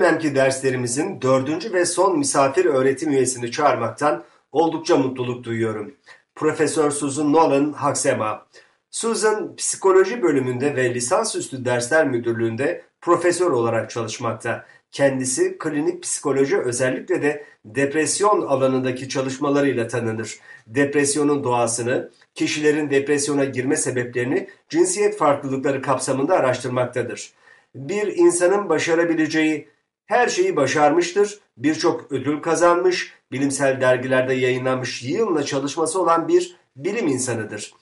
dönemki derslerimizin dördüncü ve son misafir öğretim üyesini çağırmaktan oldukça mutluluk duyuyorum. Profesör Susan Nolan Haksema. Susan psikoloji bölümünde ve lisansüstü dersler müdürlüğünde profesör olarak çalışmakta. Kendisi klinik psikoloji özellikle de depresyon alanındaki çalışmalarıyla tanınır. Depresyonun doğasını, kişilerin depresyona girme sebeplerini cinsiyet farklılıkları kapsamında araştırmaktadır. Bir insanın başarabileceği her şeyi başarmıştır, birçok ödül kazanmış, bilimsel dergilerde yayınlanmış yığınla çalışması olan bir bilim insanıdır.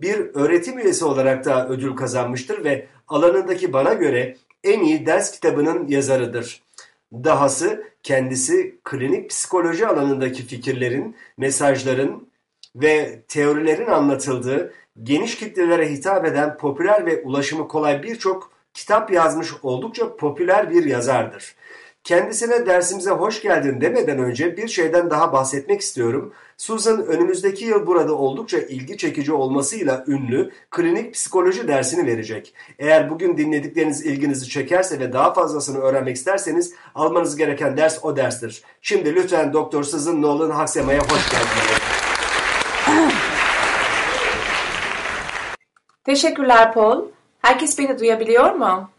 Bir öğretim üyesi olarak da ödül kazanmıştır ve alanındaki bana göre en iyi ders kitabının yazarıdır. Dahası kendisi klinik psikoloji alanındaki fikirlerin, mesajların ve teorilerin anlatıldığı, geniş kitlelere hitap eden popüler ve ulaşımı kolay birçok kitap yazmış oldukça popüler bir yazardır. Kendisine dersimize hoş geldin demeden önce bir şeyden daha bahsetmek istiyorum. Susan önümüzdeki yıl burada oldukça ilgi çekici olmasıyla ünlü klinik psikoloji dersini verecek. Eğer bugün dinledikleriniz ilginizi çekerse ve daha fazlasını öğrenmek isterseniz almanız gereken ders o derstir. Şimdi lütfen Doktor Susan Nolan Haksema'ya hoş geldiniz. Teşekkürler Paul. Herkes beni duyabiliyor mu?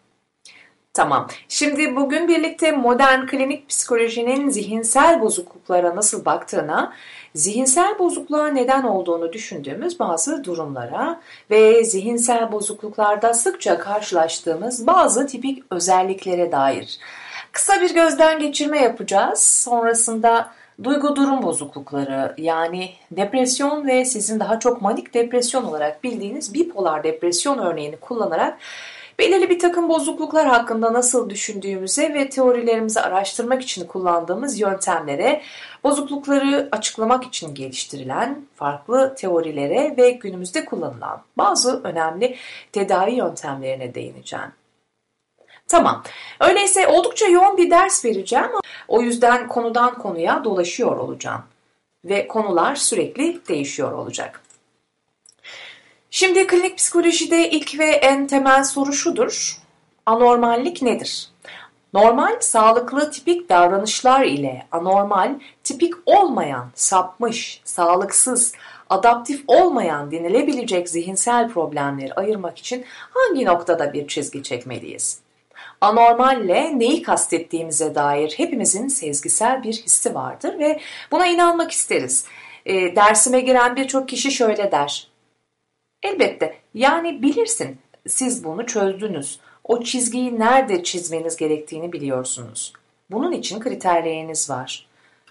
Tamam. Şimdi bugün birlikte modern klinik psikolojinin zihinsel bozukluklara nasıl baktığına, zihinsel bozukluğa neden olduğunu düşündüğümüz bazı durumlara ve zihinsel bozukluklarda sıkça karşılaştığımız bazı tipik özelliklere dair kısa bir gözden geçirme yapacağız. Sonrasında duygu durum bozuklukları yani depresyon ve sizin daha çok manik depresyon olarak bildiğiniz bipolar depresyon örneğini kullanarak belirli bir takım bozukluklar hakkında nasıl düşündüğümüze ve teorilerimizi araştırmak için kullandığımız yöntemlere, bozuklukları açıklamak için geliştirilen farklı teorilere ve günümüzde kullanılan bazı önemli tedavi yöntemlerine değineceğim. Tamam. Öyleyse oldukça yoğun bir ders vereceğim. O yüzden konudan konuya dolaşıyor olacağım. Ve konular sürekli değişiyor olacak. Şimdi klinik psikolojide ilk ve en temel soru şudur. Anormallik nedir? Normal, sağlıklı tipik davranışlar ile anormal, tipik olmayan, sapmış, sağlıksız, adaptif olmayan denilebilecek zihinsel problemleri ayırmak için hangi noktada bir çizgi çekmeliyiz? Anormalle neyi kastettiğimize dair hepimizin sezgisel bir hissi vardır ve buna inanmak isteriz. E, dersime giren birçok kişi şöyle der. Elbette yani bilirsin siz bunu çözdünüz. O çizgiyi nerede çizmeniz gerektiğini biliyorsunuz. Bunun için kriterleriniz var.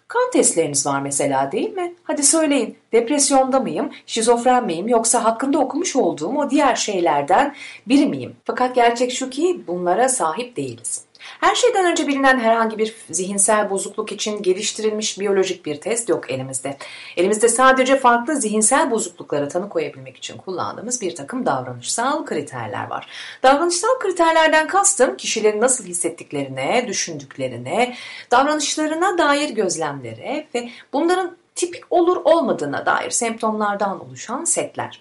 Kan testleriniz var mesela değil mi? Hadi söyleyin depresyonda mıyım, şizofren miyim yoksa hakkında okumuş olduğum o diğer şeylerden biri miyim? Fakat gerçek şu ki bunlara sahip değiliz. Her şeyden önce bilinen herhangi bir zihinsel bozukluk için geliştirilmiş biyolojik bir test yok elimizde. Elimizde sadece farklı zihinsel bozukluklara tanı koyabilmek için kullandığımız bir takım davranışsal kriterler var. Davranışsal kriterlerden kastım kişilerin nasıl hissettiklerine, düşündüklerine, davranışlarına dair gözlemlere ve bunların tipik olur olmadığına dair semptomlardan oluşan setler.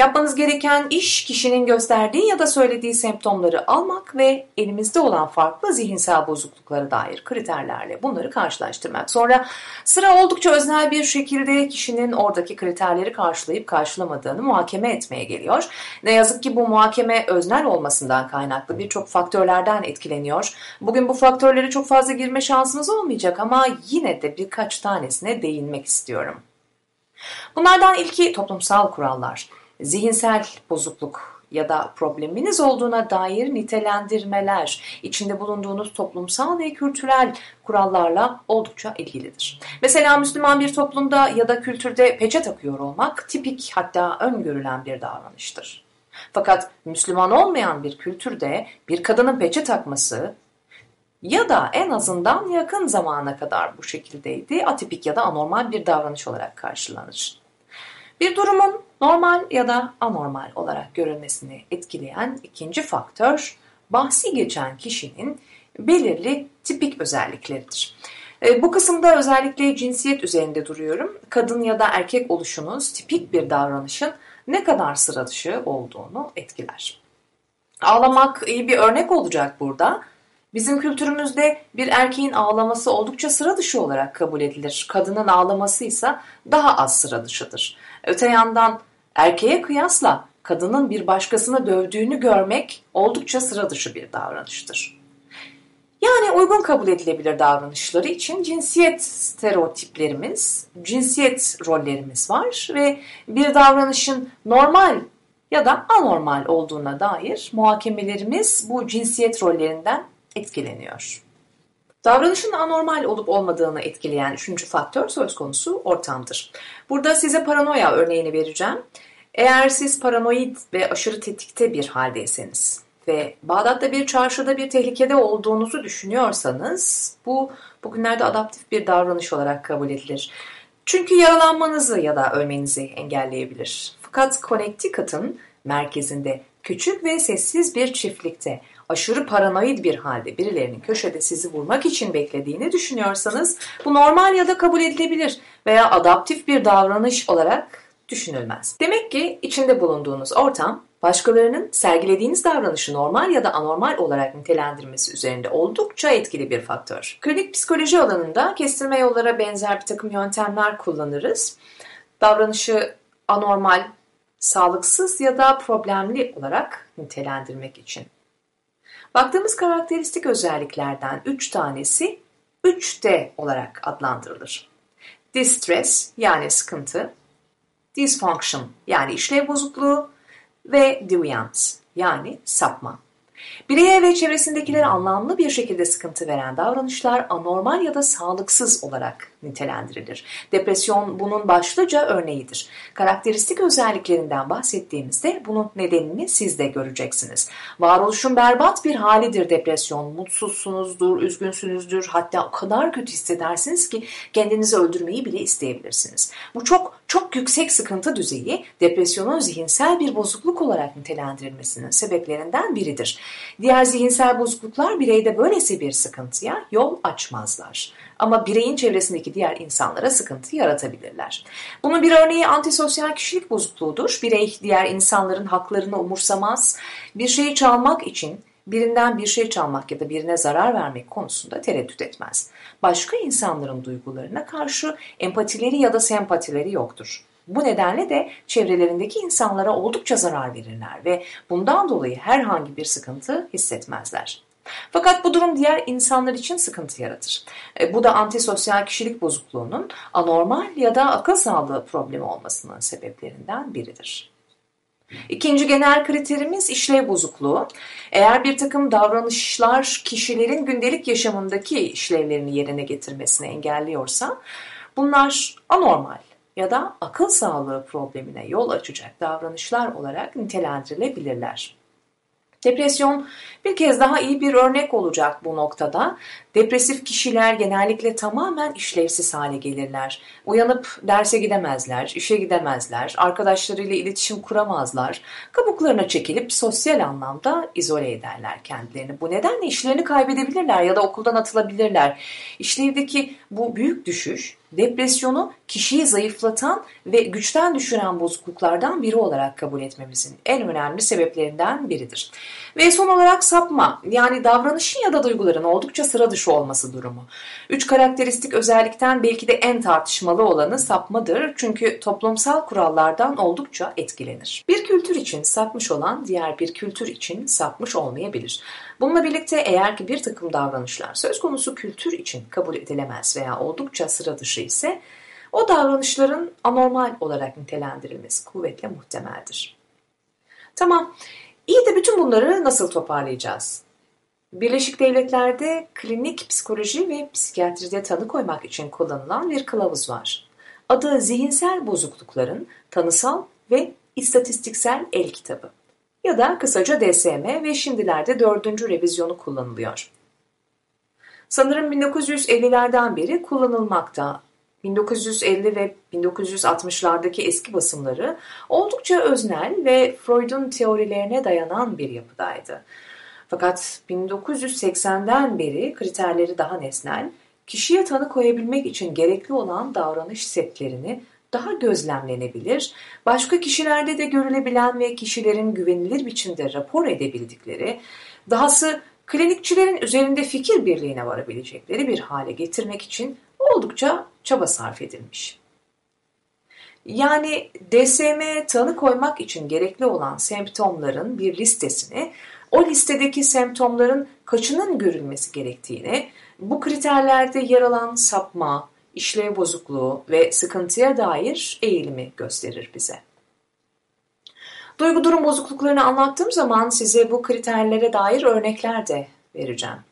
Yapmanız gereken iş kişinin gösterdiği ya da söylediği semptomları almak ve elimizde olan farklı zihinsel bozukluklara dair kriterlerle bunları karşılaştırmak. Sonra sıra oldukça öznel bir şekilde kişinin oradaki kriterleri karşılayıp karşılamadığını muhakeme etmeye geliyor. Ne yazık ki bu muhakeme öznel olmasından kaynaklı birçok faktörlerden etkileniyor. Bugün bu faktörlere çok fazla girme şansımız olmayacak ama yine de birkaç tanesine değinmek istiyorum. Bunlardan ilki toplumsal kurallar zihinsel bozukluk ya da probleminiz olduğuna dair nitelendirmeler içinde bulunduğunuz toplumsal ve kültürel kurallarla oldukça ilgilidir. Mesela Müslüman bir toplumda ya da kültürde peçe takıyor olmak tipik hatta öngörülen bir davranıştır. Fakat Müslüman olmayan bir kültürde bir kadının peçe takması ya da en azından yakın zamana kadar bu şekildeydi atipik ya da anormal bir davranış olarak karşılanır. Bir durumun normal ya da anormal olarak görülmesini etkileyen ikinci faktör bahsi geçen kişinin belirli tipik özellikleridir. E, bu kısımda özellikle cinsiyet üzerinde duruyorum. Kadın ya da erkek oluşunuz tipik bir davranışın ne kadar sıra dışı olduğunu etkiler. Ağlamak iyi bir örnek olacak burada. Bizim kültürümüzde bir erkeğin ağlaması oldukça sıra dışı olarak kabul edilir. Kadının ağlaması ise daha az sıra dışıdır. Öte yandan erkeğe kıyasla kadının bir başkasını dövdüğünü görmek oldukça sıra dışı bir davranıştır. Yani uygun kabul edilebilir davranışları için cinsiyet stereotiplerimiz, cinsiyet rollerimiz var ve bir davranışın normal ya da anormal olduğuna dair muhakemelerimiz bu cinsiyet rollerinden etkileniyor. Davranışın anormal olup olmadığını etkileyen üçüncü faktör söz konusu ortamdır. Burada size paranoya örneğini vereceğim. Eğer siz paranoid ve aşırı tetikte bir haldeyseniz ve Bağdat'ta bir çarşıda bir tehlikede olduğunuzu düşünüyorsanız bu bugünlerde adaptif bir davranış olarak kabul edilir. Çünkü yaralanmanızı ya da ölmenizi engelleyebilir. Fakat Connecticut'ın merkezinde küçük ve sessiz bir çiftlikte aşırı paranoid bir halde birilerinin köşede sizi vurmak için beklediğini düşünüyorsanız bu normal ya da kabul edilebilir veya adaptif bir davranış olarak düşünülmez. Demek ki içinde bulunduğunuz ortam başkalarının sergilediğiniz davranışı normal ya da anormal olarak nitelendirmesi üzerinde oldukça etkili bir faktör. Klinik psikoloji alanında kestirme yollara benzer bir takım yöntemler kullanırız. Davranışı anormal, sağlıksız ya da problemli olarak nitelendirmek için. Baktığımız karakteristik özelliklerden 3 tanesi 3D olarak adlandırılır. Distress yani sıkıntı, dysfunction yani işlev bozukluğu ve deviance yani sapma. Bireye ve çevresindekilere anlamlı bir şekilde sıkıntı veren davranışlar anormal ya da sağlıksız olarak nitelendirilir. Depresyon bunun başlıca örneğidir. Karakteristik özelliklerinden bahsettiğimizde bunun nedenini siz de göreceksiniz. Varoluşun berbat bir halidir depresyon. Mutsuzsunuzdur, üzgünsünüzdür, hatta o kadar kötü hissedersiniz ki kendinizi öldürmeyi bile isteyebilirsiniz. Bu çok çok yüksek sıkıntı düzeyi depresyonun zihinsel bir bozukluk olarak nitelendirilmesinin sebeplerinden biridir. Diğer zihinsel bozukluklar bireyde böylesi bir sıkıntıya yol açmazlar. Ama bireyin çevresindeki diğer insanlara sıkıntı yaratabilirler. Bunun bir örneği antisosyal kişilik bozukluğudur. Birey diğer insanların haklarını umursamaz, bir şeyi çalmak için birinden bir şey çalmak ya da birine zarar vermek konusunda tereddüt etmez. Başka insanların duygularına karşı empatileri ya da sempatileri yoktur. Bu nedenle de çevrelerindeki insanlara oldukça zarar verirler ve bundan dolayı herhangi bir sıkıntı hissetmezler. Fakat bu durum diğer insanlar için sıkıntı yaratır. E, bu da antisosyal kişilik bozukluğunun anormal ya da akıl sağlığı problemi olmasının sebeplerinden biridir. İkinci genel kriterimiz işlev bozukluğu. Eğer bir takım davranışlar kişilerin gündelik yaşamındaki işlevlerini yerine getirmesini engelliyorsa bunlar anormal ya da akıl sağlığı problemine yol açacak davranışlar olarak nitelendirilebilirler. Depresyon bir kez daha iyi bir örnek olacak bu noktada. Depresif kişiler genellikle tamamen işlevsiz hale gelirler. Uyanıp derse gidemezler, işe gidemezler, arkadaşlarıyla iletişim kuramazlar. Kabuklarına çekilip sosyal anlamda izole ederler kendilerini. Bu nedenle işlerini kaybedebilirler ya da okuldan atılabilirler. İşlevdeki bu büyük düşüş depresyonu kişiyi zayıflatan ve güçten düşüren bozukluklardan biri olarak kabul etmemizin en önemli sebeplerinden biridir. Ve son olarak sapma yani davranışın ya da duyguların oldukça sıra dışı olması durumu. Üç karakteristik özellikten belki de en tartışmalı olanı sapmadır çünkü toplumsal kurallardan oldukça etkilenir. Bir kültür için sapmış olan diğer bir kültür için sapmış olmayabilir. Bununla birlikte eğer ki bir takım davranışlar söz konusu kültür için kabul edilemez veya oldukça sıra dışı ise o davranışların anormal olarak nitelendirilmesi kuvvetle muhtemeldir. Tamam, iyi de bütün bunları nasıl toparlayacağız? Birleşik Devletler'de klinik psikoloji ve psikiyatride tanı koymak için kullanılan bir kılavuz var. Adı Zihinsel Bozuklukların Tanısal ve İstatistiksel El Kitabı ya da kısaca DSM ve şimdilerde dördüncü revizyonu kullanılıyor. Sanırım 1950'lerden beri kullanılmakta. 1950 ve 1960'lardaki eski basımları oldukça öznel ve Freud'un teorilerine dayanan bir yapıdaydı. Fakat 1980'den beri kriterleri daha nesnel, kişiye tanı koyabilmek için gerekli olan davranış setlerini daha gözlemlenebilir, başka kişilerde de görülebilen ve kişilerin güvenilir biçimde rapor edebildikleri, dahası klinikçilerin üzerinde fikir birliğine varabilecekleri bir hale getirmek için oldukça çaba sarf edilmiş. Yani DSM tanı koymak için gerekli olan semptomların bir listesini, o listedeki semptomların kaçının görülmesi gerektiğini, bu kriterlerde yer alan sapma, işlev bozukluğu ve sıkıntıya dair eğilimi gösterir bize. Duygu durum bozukluklarını anlattığım zaman size bu kriterlere dair örnekler de vereceğim.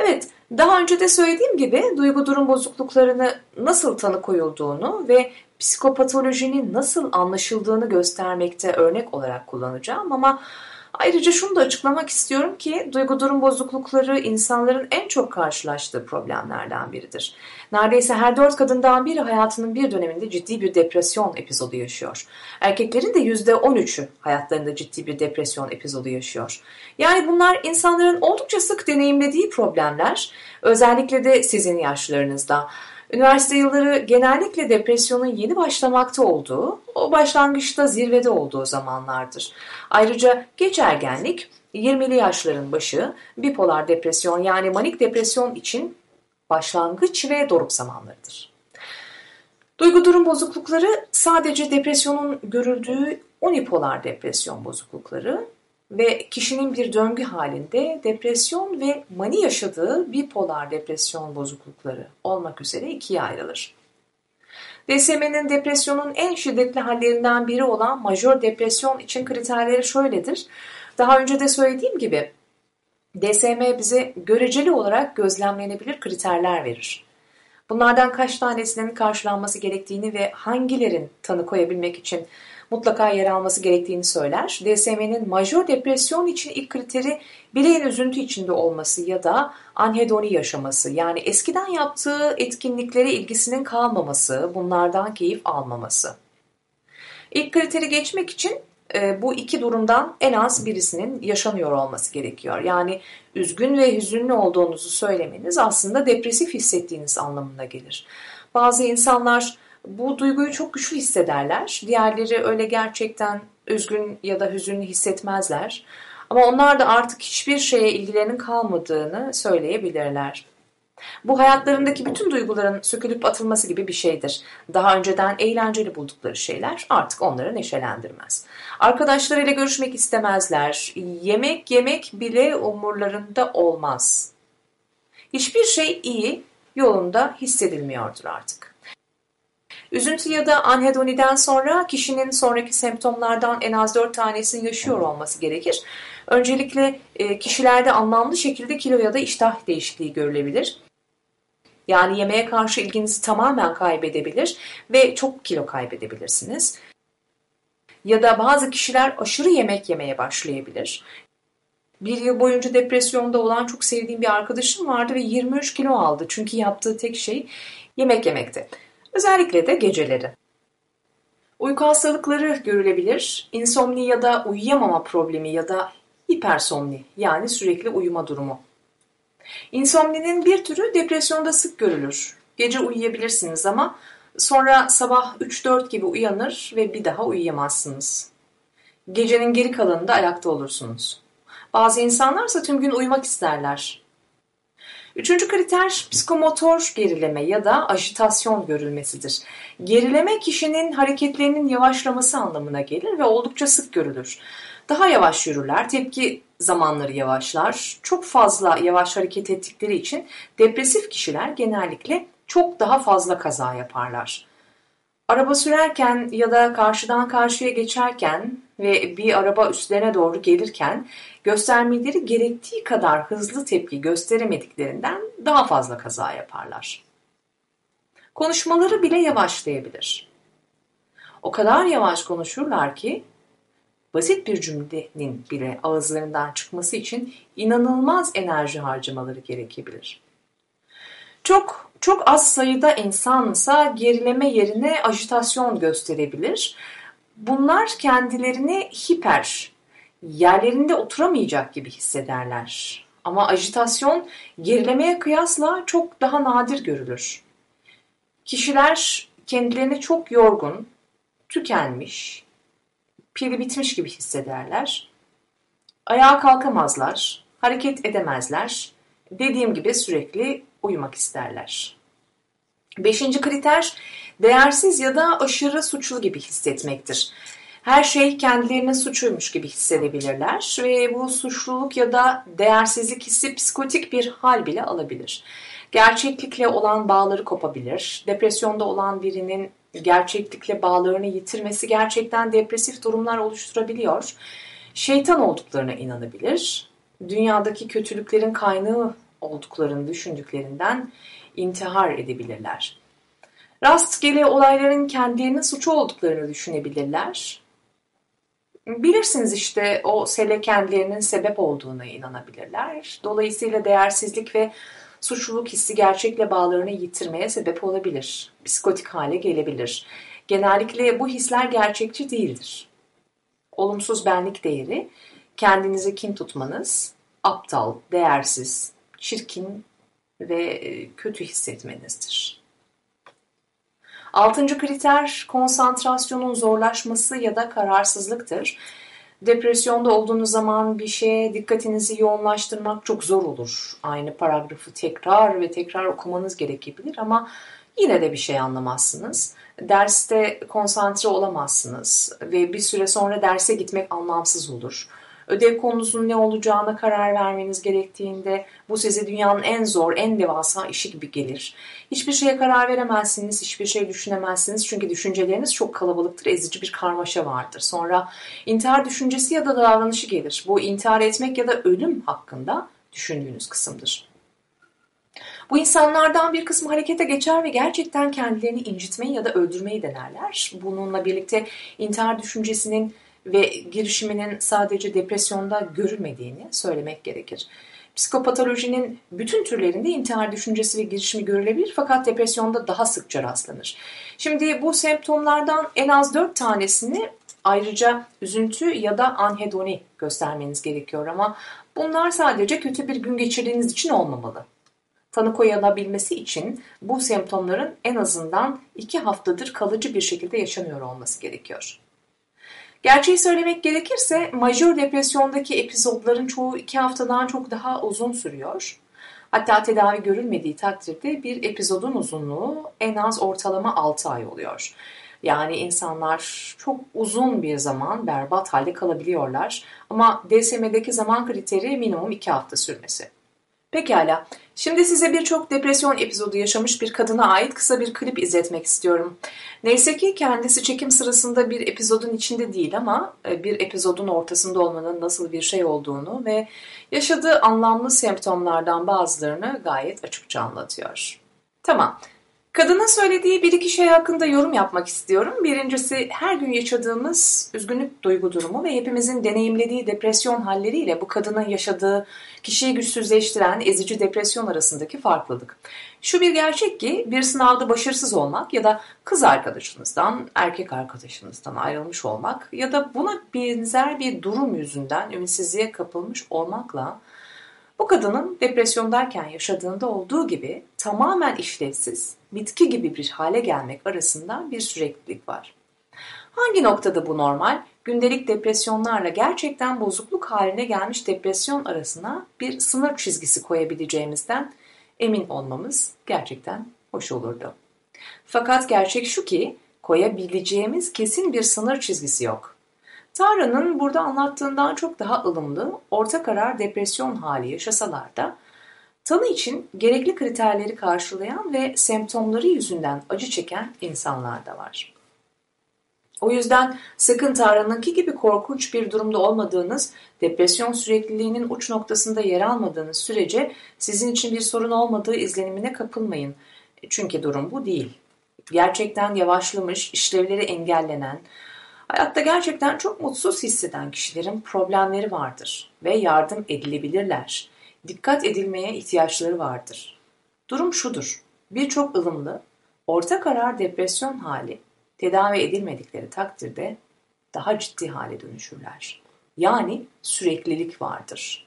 Evet, daha önce de söylediğim gibi duygu durum bozukluklarını nasıl tanı koyulduğunu ve psikopatolojinin nasıl anlaşıldığını göstermekte örnek olarak kullanacağım ama Ayrıca şunu da açıklamak istiyorum ki duygu durum bozuklukları insanların en çok karşılaştığı problemlerden biridir. Neredeyse her dört kadından biri hayatının bir döneminde ciddi bir depresyon epizodu yaşıyor. Erkeklerin de yüzde on üçü hayatlarında ciddi bir depresyon epizodu yaşıyor. Yani bunlar insanların oldukça sık deneyimlediği problemler, özellikle de sizin yaşlarınızda. Üniversite yılları genellikle depresyonun yeni başlamakta olduğu, o başlangıçta zirvede olduğu zamanlardır. Ayrıca geç ergenlik, 20'li yaşların başı, bipolar depresyon yani manik depresyon için başlangıç ve doruk zamanlarıdır. Duygu durum bozuklukları sadece depresyonun görüldüğü unipolar depresyon bozuklukları ve kişinin bir döngü halinde depresyon ve mani yaşadığı bipolar depresyon bozuklukları olmak üzere ikiye ayrılır. DSM'nin depresyonun en şiddetli hallerinden biri olan majör depresyon için kriterleri şöyledir. Daha önce de söylediğim gibi DSM bize göreceli olarak gözlemlenebilir kriterler verir. Bunlardan kaç tanesinin karşılanması gerektiğini ve hangilerin tanı koyabilmek için mutlaka yer alması gerektiğini söyler. DSM'nin majör depresyon için ilk kriteri bireyin üzüntü içinde olması ya da anhedoni yaşaması yani eskiden yaptığı etkinliklere ilgisinin kalmaması, bunlardan keyif almaması. İlk kriteri geçmek için e, bu iki durumdan en az birisinin yaşanıyor olması gerekiyor. Yani üzgün ve hüzünlü olduğunuzu söylemeniz aslında depresif hissettiğiniz anlamına gelir. Bazı insanlar bu duyguyu çok güçlü hissederler. Diğerleri öyle gerçekten üzgün ya da hüzünlü hissetmezler. Ama onlar da artık hiçbir şeye ilgilerinin kalmadığını söyleyebilirler. Bu hayatlarındaki bütün duyguların sökülüp atılması gibi bir şeydir. Daha önceden eğlenceli buldukları şeyler artık onları neşelendirmez. Arkadaşlarıyla görüşmek istemezler. Yemek yemek bile umurlarında olmaz. Hiçbir şey iyi yolunda hissedilmiyordur artık. Üzüntü ya da anhedoniden sonra kişinin sonraki semptomlardan en az 4 tanesini yaşıyor olması gerekir. Öncelikle e, kişilerde anlamlı şekilde kilo ya da iştah değişikliği görülebilir. Yani yemeğe karşı ilginizi tamamen kaybedebilir ve çok kilo kaybedebilirsiniz. Ya da bazı kişiler aşırı yemek yemeye başlayabilir. Bir yıl boyunca depresyonda olan çok sevdiğim bir arkadaşım vardı ve 23 kilo aldı. Çünkü yaptığı tek şey yemek yemekti. Özellikle de geceleri. Uyku hastalıkları görülebilir. İnsomni ya da uyuyamama problemi ya da hipersomni yani sürekli uyuma durumu. İnsomninin bir türü depresyonda sık görülür. Gece uyuyabilirsiniz ama sonra sabah 3-4 gibi uyanır ve bir daha uyuyamazsınız. Gecenin geri kalanında ayakta olursunuz. Bazı insanlarsa tüm gün uyumak isterler. Üçüncü kriter psikomotor gerileme ya da ajitasyon görülmesidir. Gerileme kişinin hareketlerinin yavaşlaması anlamına gelir ve oldukça sık görülür. Daha yavaş yürürler, tepki zamanları yavaşlar. Çok fazla yavaş hareket ettikleri için depresif kişiler genellikle çok daha fazla kaza yaparlar. Araba sürerken ya da karşıdan karşıya geçerken ve bir araba üstlerine doğru gelirken göstermeleri gerektiği kadar hızlı tepki gösteremediklerinden daha fazla kaza yaparlar. Konuşmaları bile yavaşlayabilir. O kadar yavaş konuşurlar ki basit bir cümlenin bile ağızlarından çıkması için inanılmaz enerji harcamaları gerekebilir. Çok çok az sayıda insansa gerileme yerine ajitasyon gösterebilir. Bunlar kendilerini hiper yerlerinde oturamayacak gibi hissederler. Ama ajitasyon gerilemeye kıyasla çok daha nadir görülür. Kişiler kendilerini çok yorgun, tükenmiş, pili bitmiş gibi hissederler. Ayağa kalkamazlar, hareket edemezler. Dediğim gibi sürekli uyumak isterler. Beşinci kriter değersiz ya da aşırı suçlu gibi hissetmektir. Her şey kendilerine suçuymuş gibi hissedebilirler ve bu suçluluk ya da değersizlik hissi psikotik bir hal bile alabilir. Gerçeklikle olan bağları kopabilir. Depresyonda olan birinin gerçeklikle bağlarını yitirmesi gerçekten depresif durumlar oluşturabiliyor. Şeytan olduklarına inanabilir. Dünyadaki kötülüklerin kaynağı olduklarını düşündüklerinden intihar edebilirler. Rastgele olayların kendilerinin suçu olduklarını düşünebilirler. Bilirsiniz işte o sele kendilerinin sebep olduğuna inanabilirler. Dolayısıyla değersizlik ve suçluluk hissi gerçekle bağlarını yitirmeye sebep olabilir. Psikotik hale gelebilir. Genellikle bu hisler gerçekçi değildir. Olumsuz benlik değeri, kendinizi kim tutmanız, aptal, değersiz, çirkin ve e, kötü hissetmenizdir. Altıncı kriter konsantrasyonun zorlaşması ya da kararsızlıktır. Depresyonda olduğunuz zaman bir şeye dikkatinizi yoğunlaştırmak çok zor olur. Aynı paragrafı tekrar ve tekrar okumanız gerekebilir ama yine de bir şey anlamazsınız. Derste konsantre olamazsınız ve bir süre sonra derse gitmek anlamsız olur. Ödev konunuzun ne olacağına karar vermeniz gerektiğinde bu size dünyanın en zor, en devasa işi gibi gelir. Hiçbir şeye karar veremezsiniz, hiçbir şey düşünemezsiniz çünkü düşünceleriniz çok kalabalıktır, ezici bir karmaşa vardır. Sonra intihar düşüncesi ya da davranışı gelir. Bu intihar etmek ya da ölüm hakkında düşündüğünüz kısımdır. Bu insanlardan bir kısmı harekete geçer ve gerçekten kendilerini incitmeyi ya da öldürmeyi denerler. Bununla birlikte intihar düşüncesinin ve girişiminin sadece depresyonda görülmediğini söylemek gerekir. Psikopatolojinin bütün türlerinde intihar düşüncesi ve girişimi görülebilir fakat depresyonda daha sıkça rastlanır. Şimdi bu semptomlardan en az 4 tanesini ayrıca üzüntü ya da anhedoni göstermeniz gerekiyor ama bunlar sadece kötü bir gün geçirdiğiniz için olmamalı. Tanı koyulabilmesi için bu semptomların en azından 2 haftadır kalıcı bir şekilde yaşanıyor olması gerekiyor. Gerçeği söylemek gerekirse majör depresyondaki epizodların çoğu iki haftadan çok daha uzun sürüyor. Hatta tedavi görülmediği takdirde bir epizodun uzunluğu en az ortalama 6 ay oluyor. Yani insanlar çok uzun bir zaman berbat halde kalabiliyorlar ama DSM'deki zaman kriteri minimum 2 hafta sürmesi. Pekala, şimdi size birçok depresyon epizodu yaşamış bir kadına ait kısa bir klip izletmek istiyorum. Neyse ki kendisi çekim sırasında bir epizodun içinde değil ama e, bir epizodun ortasında olmanın nasıl bir şey olduğunu ve yaşadığı anlamlı semptomlardan bazılarını gayet açıkça anlatıyor. Tamam, Kadının söylediği bir iki şey hakkında yorum yapmak istiyorum. Birincisi her gün yaşadığımız üzgünlük duygu durumu ve hepimizin deneyimlediği depresyon halleriyle bu kadının yaşadığı kişiyi güçsüzleştiren ezici depresyon arasındaki farklılık. Şu bir gerçek ki bir sınavda başarısız olmak ya da kız arkadaşınızdan, erkek arkadaşınızdan ayrılmış olmak ya da buna benzer bir durum yüzünden ümitsizliğe kapılmış olmakla bu kadının depresyondayken yaşadığında olduğu gibi tamamen işlevsiz, bitki gibi bir hale gelmek arasında bir süreklilik var. Hangi noktada bu normal? Gündelik depresyonlarla gerçekten bozukluk haline gelmiş depresyon arasına bir sınır çizgisi koyabileceğimizden emin olmamız gerçekten hoş olurdu. Fakat gerçek şu ki koyabileceğimiz kesin bir sınır çizgisi yok. Tanrı'nın burada anlattığından çok daha ılımlı, orta karar depresyon hali yaşasalar da tanı için gerekli kriterleri karşılayan ve semptomları yüzünden acı çeken insanlar da var. O yüzden sakın Tanrı'nınki gibi korkunç bir durumda olmadığınız, depresyon sürekliliğinin uç noktasında yer almadığınız sürece sizin için bir sorun olmadığı izlenimine kapılmayın. Çünkü durum bu değil. Gerçekten yavaşlamış, işlevleri engellenen, Hayatta gerçekten çok mutsuz hisseden kişilerin problemleri vardır ve yardım edilebilirler. Dikkat edilmeye ihtiyaçları vardır. Durum şudur. Birçok ılımlı, orta karar depresyon hali tedavi edilmedikleri takdirde daha ciddi hale dönüşürler. Yani süreklilik vardır.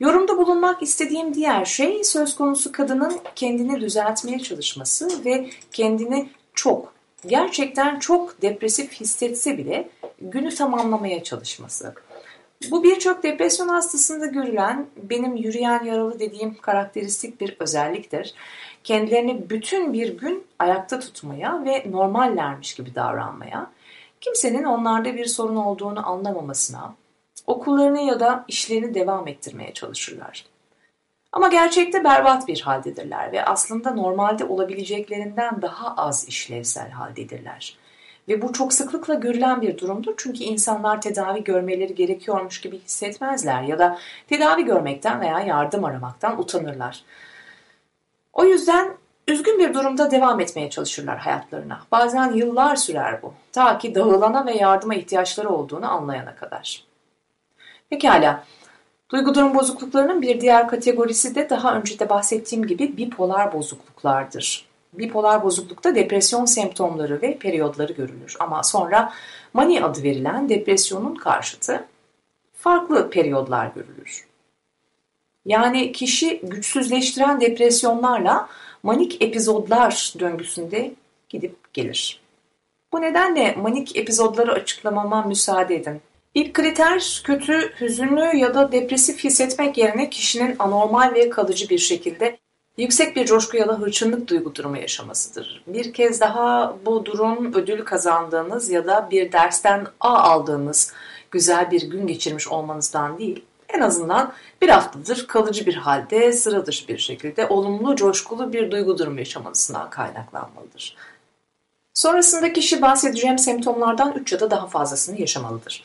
Yorumda bulunmak istediğim diğer şey söz konusu kadının kendini düzeltmeye çalışması ve kendini çok gerçekten çok depresif hissetse bile günü tamamlamaya çalışması. Bu birçok depresyon hastasında görülen benim yürüyen yaralı dediğim karakteristik bir özelliktir. Kendilerini bütün bir gün ayakta tutmaya ve normallermiş gibi davranmaya, kimsenin onlarda bir sorun olduğunu anlamamasına, okullarını ya da işlerini devam ettirmeye çalışırlar. Ama gerçekte berbat bir haldedirler ve aslında normalde olabileceklerinden daha az işlevsel haldedirler. Ve bu çok sıklıkla görülen bir durumdur çünkü insanlar tedavi görmeleri gerekiyormuş gibi hissetmezler ya da tedavi görmekten veya yardım aramaktan utanırlar. O yüzden üzgün bir durumda devam etmeye çalışırlar hayatlarına. Bazen yıllar sürer bu. Ta ki dağılana ve yardıma ihtiyaçları olduğunu anlayana kadar. Pekala. Duygu durum bozukluklarının bir diğer kategorisi de daha önce de bahsettiğim gibi bipolar bozukluklardır. Bipolar bozuklukta depresyon semptomları ve periyodları görülür. Ama sonra mani adı verilen depresyonun karşıtı farklı periyodlar görülür. Yani kişi güçsüzleştiren depresyonlarla manik epizodlar döngüsünde gidip gelir. Bu nedenle manik epizodları açıklamama müsaade edin. İlk kriter kötü, hüzünlü ya da depresif hissetmek yerine kişinin anormal ve kalıcı bir şekilde yüksek bir coşku ya da hırçınlık duygu durumu yaşamasıdır. Bir kez daha bu durum ödül kazandığınız ya da bir dersten A aldığınız güzel bir gün geçirmiş olmanızdan değil, en azından bir haftadır kalıcı bir halde sıra dışı bir şekilde olumlu, coşkulu bir duygu durumu yaşamasından kaynaklanmalıdır. Sonrasında kişi bahsedeceğim semptomlardan 3 ya da daha fazlasını yaşamalıdır.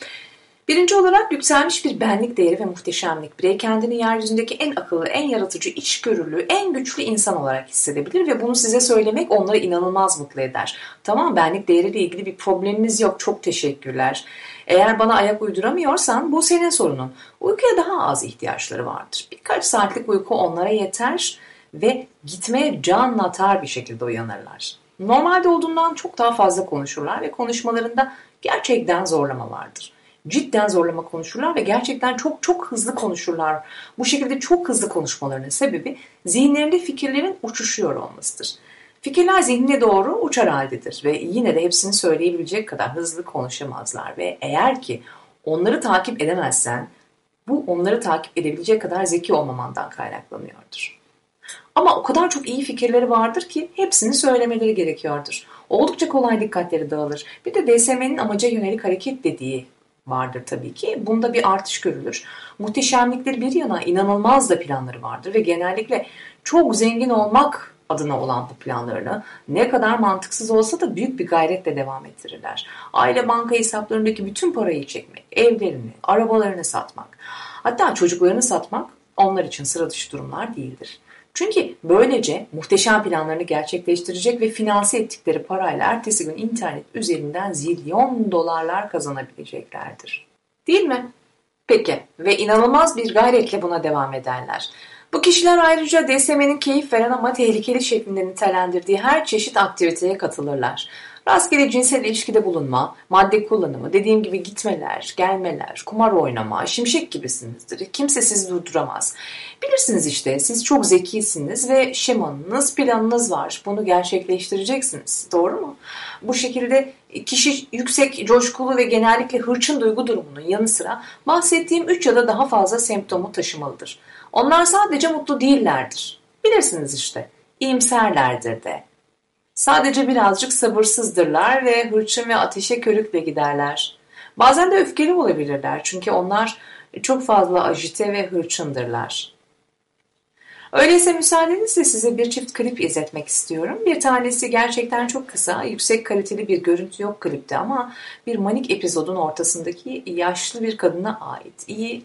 Birinci olarak yükselmiş bir benlik değeri ve muhteşemlik. Birey kendini yeryüzündeki en akıllı, en yaratıcı, içgörülü, en güçlü insan olarak hissedebilir ve bunu size söylemek onları inanılmaz mutlu eder. Tamam benlik değeriyle ilgili bir problemimiz yok. Çok teşekkürler. Eğer bana ayak uyduramıyorsan bu senin sorunun. Uykuya daha az ihtiyaçları vardır. Birkaç saatlik uyku onlara yeter ve gitmeye can atar bir şekilde uyanırlar. Normalde olduğundan çok daha fazla konuşurlar ve konuşmalarında gerçekten zorlama vardır cidden zorlama konuşurlar ve gerçekten çok çok hızlı konuşurlar. Bu şekilde çok hızlı konuşmalarının sebebi zihinlerinde fikirlerin uçuşuyor olmasıdır. Fikirler zihnine doğru uçar haldedir ve yine de hepsini söyleyebilecek kadar hızlı konuşamazlar ve eğer ki onları takip edemezsen bu onları takip edebilecek kadar zeki olmamandan kaynaklanıyordur. Ama o kadar çok iyi fikirleri vardır ki hepsini söylemeleri gerekiyordur. Oldukça kolay dikkatleri dağılır. Bir de DSM'nin amaca yönelik hareket dediği vardır tabii ki. Bunda bir artış görülür. Muhteşemlikleri bir yana inanılmaz da planları vardır ve genellikle çok zengin olmak adına olan bu planlarını ne kadar mantıksız olsa da büyük bir gayretle devam ettirirler. Aile banka hesaplarındaki bütün parayı çekmek, evlerini, arabalarını satmak, hatta çocuklarını satmak onlar için sıra dışı durumlar değildir. Çünkü böylece muhteşem planlarını gerçekleştirecek ve finanse ettikleri parayla ertesi gün internet üzerinden zilyon dolarlar kazanabileceklerdir. Değil mi? Peki ve inanılmaz bir gayretle buna devam ederler. Bu kişiler ayrıca DSM'nin keyif veren ama tehlikeli şeklinde nitelendirdiği her çeşit aktiviteye katılırlar. Rastgele cinsel ilişkide bulunma, madde kullanımı, dediğim gibi gitmeler, gelmeler, kumar oynama, şimşek gibisinizdir. Kimse sizi durduramaz. Bilirsiniz işte siz çok zekisiniz ve şemanınız, planınız var. Bunu gerçekleştireceksiniz. Doğru mu? Bu şekilde kişi yüksek, coşkulu ve genellikle hırçın duygu durumunun yanı sıra bahsettiğim 3 ya da daha fazla semptomu taşımalıdır. Onlar sadece mutlu değillerdir. Bilirsiniz işte. İyimserlerdir de. Sadece birazcık sabırsızdırlar ve hırçın ve ateşe körükle giderler. Bazen de öfkeli olabilirler çünkü onlar çok fazla ajite ve hırçındırlar. Öyleyse müsaadenizle size bir çift klip izletmek istiyorum. Bir tanesi gerçekten çok kısa, yüksek kaliteli bir görüntü yok klipte ama bir manik epizodun ortasındaki yaşlı bir kadına ait iyi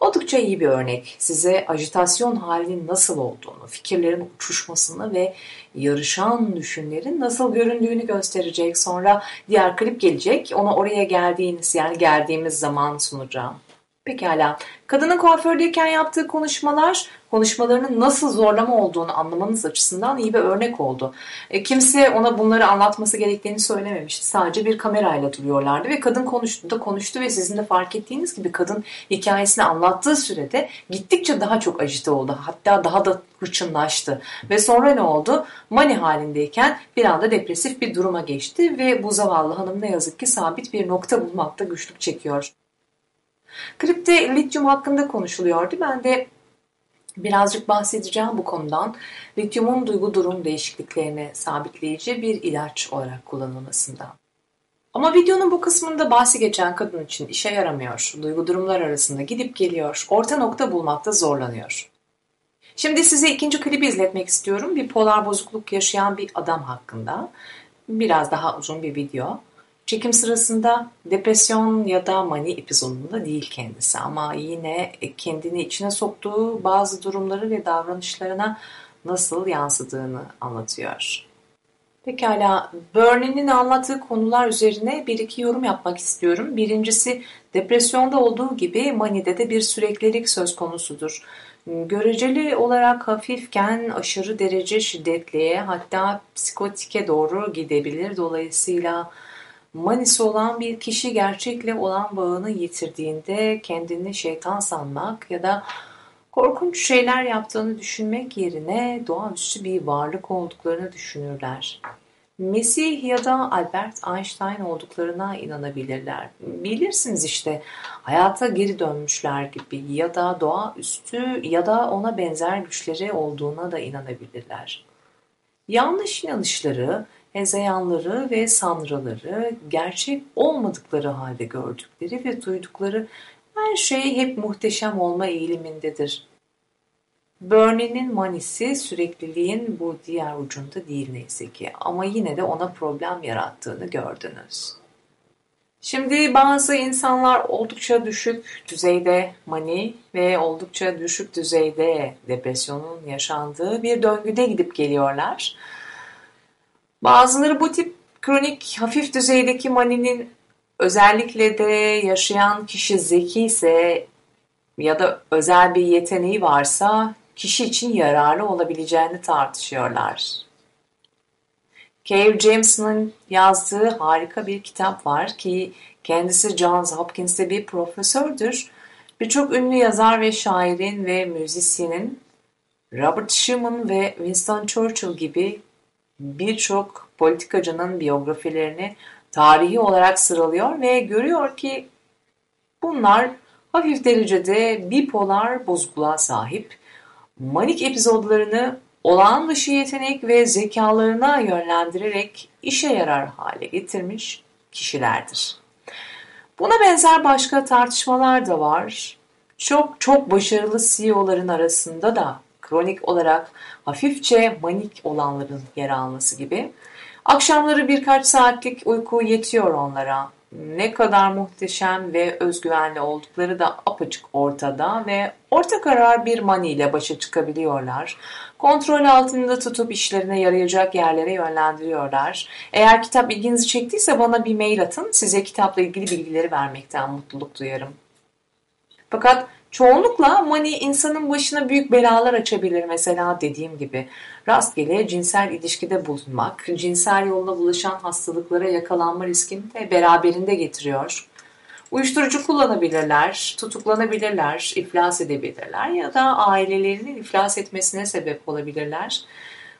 Oldukça iyi bir örnek. Size ajitasyon halinin nasıl olduğunu, fikirlerin uçuşmasını ve yarışan düşünlerin nasıl göründüğünü gösterecek. Sonra diğer klip gelecek. Ona oraya geldiğiniz yani geldiğimiz zaman sunacağım. Pekala. Kadının kuafördeyken yaptığı konuşmalar konuşmalarının nasıl zorlama olduğunu anlamanız açısından iyi bir örnek oldu. E, kimse ona bunları anlatması gerektiğini söylememişti. Sadece bir kamerayla duruyorlardı ve kadın konuştu da konuştu ve sizin de fark ettiğiniz gibi kadın hikayesini anlattığı sürede gittikçe daha çok ajite oldu. Hatta daha da hırçınlaştı. Ve sonra ne oldu? Mani halindeyken bir anda depresif bir duruma geçti ve bu zavallı hanım ne yazık ki sabit bir nokta bulmakta güçlük çekiyor. Kripte lityum hakkında konuşuluyordu. Ben de birazcık bahsedeceğim bu konudan. Lityumun duygu durum değişikliklerine sabitleyici bir ilaç olarak kullanılmasından. Ama videonun bu kısmında bahsi geçen kadın için işe yaramıyor. Duygu durumlar arasında gidip geliyor. Orta nokta bulmakta zorlanıyor. Şimdi size ikinci klibi izletmek istiyorum. Bir polar bozukluk yaşayan bir adam hakkında. Biraz daha uzun bir video. Çekim sırasında depresyon ya da mani epizodunda değil kendisi ama yine kendini içine soktuğu bazı durumları ve davranışlarına nasıl yansıdığını anlatıyor. Pekala, Burney'nin anlattığı konular üzerine bir iki yorum yapmak istiyorum. Birincisi, depresyonda olduğu gibi manide de bir süreklilik söz konusudur. Göreceli olarak hafifken aşırı derece şiddetliye hatta psikotike doğru gidebilir. Dolayısıyla manisi olan bir kişi gerçekle olan bağını yitirdiğinde kendini şeytan sanmak ya da korkunç şeyler yaptığını düşünmek yerine doğaüstü bir varlık olduklarını düşünürler. Mesih ya da Albert Einstein olduklarına inanabilirler. Bilirsiniz işte hayata geri dönmüşler gibi ya da doğaüstü ya da ona benzer güçleri olduğuna da inanabilirler. Yanlış inanışları, hezeyanları ve sanrıları gerçek olmadıkları halde gördükleri ve duydukları her şey hep muhteşem olma eğilimindedir. Burney'nin manisi sürekliliğin bu diğer ucunda değil neyse ki ama yine de ona problem yarattığını gördünüz. Şimdi bazı insanlar oldukça düşük düzeyde mani ve oldukça düşük düzeyde depresyonun yaşandığı bir döngüde gidip geliyorlar. Bazıları bu tip kronik hafif düzeydeki maninin özellikle de yaşayan kişi zeki ise ya da özel bir yeteneği varsa kişi için yararlı olabileceğini tartışıyorlar. Cave Jameson'ın yazdığı harika bir kitap var ki kendisi Johns Hopkins'te bir profesördür. Birçok ünlü yazar ve şairin ve müzisyenin Robert Schumann ve Winston Churchill gibi birçok politikacının biyografilerini tarihi olarak sıralıyor ve görüyor ki bunlar hafif derecede bipolar bozukluğa sahip manik epizodlarını olağan dışı yetenek ve zekalarına yönlendirerek işe yarar hale getirmiş kişilerdir. Buna benzer başka tartışmalar da var. Çok çok başarılı CEO'ların arasında da kronik olarak hafifçe manik olanların yer alması gibi. Akşamları birkaç saatlik uyku yetiyor onlara ne kadar muhteşem ve özgüvenli oldukları da apaçık ortada ve orta karar bir mani ile başa çıkabiliyorlar. Kontrol altında tutup işlerine yarayacak yerlere yönlendiriyorlar. Eğer kitap ilginizi çektiyse bana bir mail atın. Size kitapla ilgili bilgileri vermekten mutluluk duyarım. Fakat Çoğunlukla mani insanın başına büyük belalar açabilir mesela dediğim gibi. Rastgele cinsel ilişkide bulunmak, cinsel yolla bulaşan hastalıklara yakalanma riskini de beraberinde getiriyor. Uyuşturucu kullanabilirler, tutuklanabilirler, iflas edebilirler ya da ailelerinin iflas etmesine sebep olabilirler.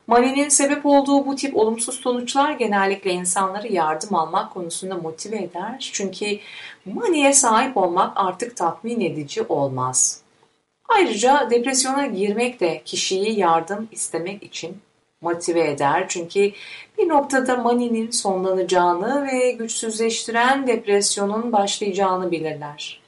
Mani'nin sebep olduğu bu tip olumsuz sonuçlar genellikle insanları yardım almak konusunda motive eder. Çünkü Mani'ye sahip olmak artık tatmin edici olmaz. Ayrıca depresyona girmek de kişiyi yardım istemek için motive eder. Çünkü bir noktada maninin sonlanacağını ve güçsüzleştiren depresyonun başlayacağını bilirler.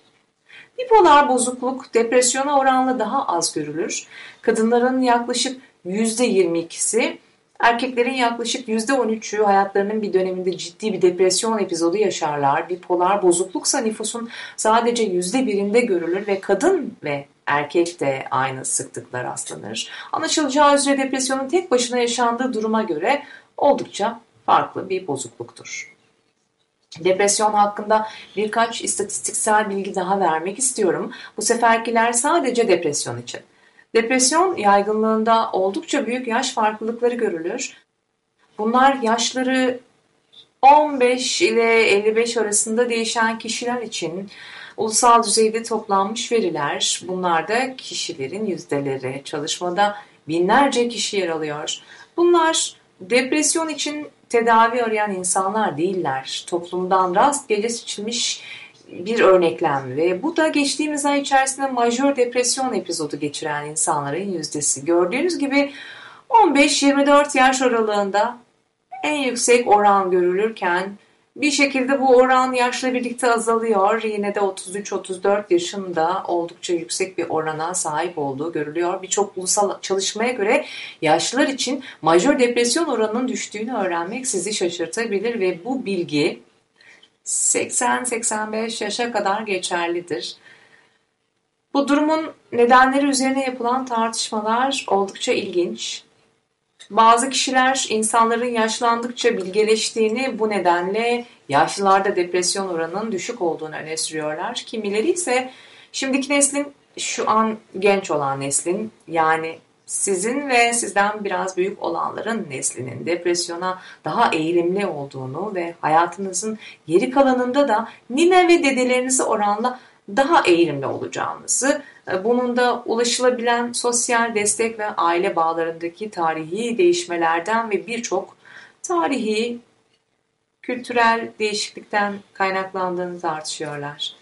Bipolar bozukluk depresyona oranla daha az görülür. Kadınların yaklaşık %22'si, erkeklerin yaklaşık %13'ü hayatlarının bir döneminde ciddi bir depresyon epizodu yaşarlar. Bipolar bozukluksa nüfusun sadece %1'inde görülür ve kadın ve erkek de aynı sıklıkla rastlanır. Anlaşılacağı üzere depresyonun tek başına yaşandığı duruma göre oldukça farklı bir bozukluktur. Depresyon hakkında birkaç istatistiksel bilgi daha vermek istiyorum. Bu seferkiler sadece depresyon için. Depresyon yaygınlığında oldukça büyük yaş farklılıkları görülür. Bunlar yaşları 15 ile 55 arasında değişen kişiler için ulusal düzeyde toplanmış veriler. Bunlar da kişilerin yüzdeleri. Çalışmada binlerce kişi yer alıyor. Bunlar depresyon için tedavi arayan insanlar değiller. Toplumdan rastgele seçilmiş bir örneklem ve bu da geçtiğimiz ay içerisinde majör depresyon epizodu geçiren insanların yüzdesi. Gördüğünüz gibi 15-24 yaş aralığında en yüksek oran görülürken bir şekilde bu oran yaşla birlikte azalıyor. Yine de 33-34 yaşında oldukça yüksek bir orana sahip olduğu görülüyor. Birçok ulusal çalışmaya göre yaşlılar için majör depresyon oranının düştüğünü öğrenmek sizi şaşırtabilir ve bu bilgi 80-85 yaşa kadar geçerlidir. Bu durumun nedenleri üzerine yapılan tartışmalar oldukça ilginç. Bazı kişiler insanların yaşlandıkça bilgeleştiğini bu nedenle yaşlılarda depresyon oranının düşük olduğunu öne sürüyorlar. Kimileri ise şimdiki neslin şu an genç olan neslin yani sizin ve sizden biraz büyük olanların neslinin depresyona daha eğilimli olduğunu ve hayatınızın geri kalanında da nine ve dedelerinize oranla daha eğilimli olacağınızı, e, bunun da ulaşılabilen sosyal destek ve aile bağlarındaki tarihi değişmelerden ve birçok tarihi, kültürel değişiklikten kaynaklandığını tartışıyorlar.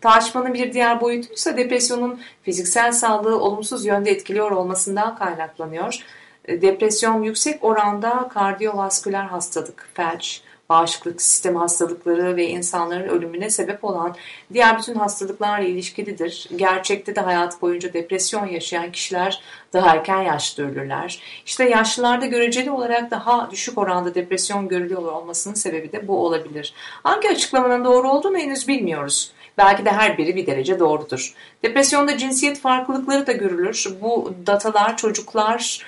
Tartışmanın bir diğer boyutu ise depresyonun fiziksel sağlığı olumsuz yönde etkiliyor olmasından kaynaklanıyor. E, depresyon yüksek oranda kardiyovasküler hastalık, felç, bağışıklık sistemi hastalıkları ve insanların ölümüne sebep olan diğer bütün hastalıklarla ilişkilidir. Gerçekte de hayat boyunca depresyon yaşayan kişiler daha erken yaşta ölürler. İşte yaşlılarda göreceli olarak daha düşük oranda depresyon görülüyor olmasının sebebi de bu olabilir. Hangi açıklamanın doğru olduğunu henüz bilmiyoruz. Belki de her biri bir derece doğrudur. Depresyonda cinsiyet farklılıkları da görülür. Bu datalar çocuklar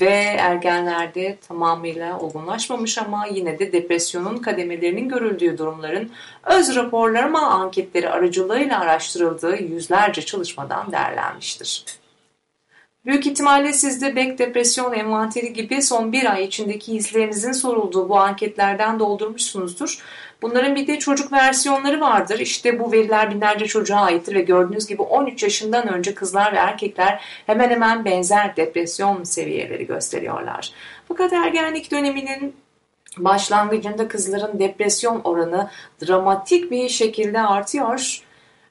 ve ergenlerde tamamıyla olgunlaşmamış ama yine de depresyonun kademelerinin görüldüğü durumların öz raporlama anketleri aracılığıyla araştırıldığı yüzlerce çalışmadan değerlenmiştir. Büyük ihtimalle siz de Beck depresyon envanteri gibi son bir ay içindeki izlerinizin sorulduğu bu anketlerden doldurmuşsunuzdur. Bunların bir de çocuk versiyonları vardır. İşte bu veriler binlerce çocuğa aittir ve gördüğünüz gibi 13 yaşından önce kızlar ve erkekler hemen hemen benzer depresyon seviyeleri gösteriyorlar. Fakat ergenlik döneminin başlangıcında kızların depresyon oranı dramatik bir şekilde artıyor.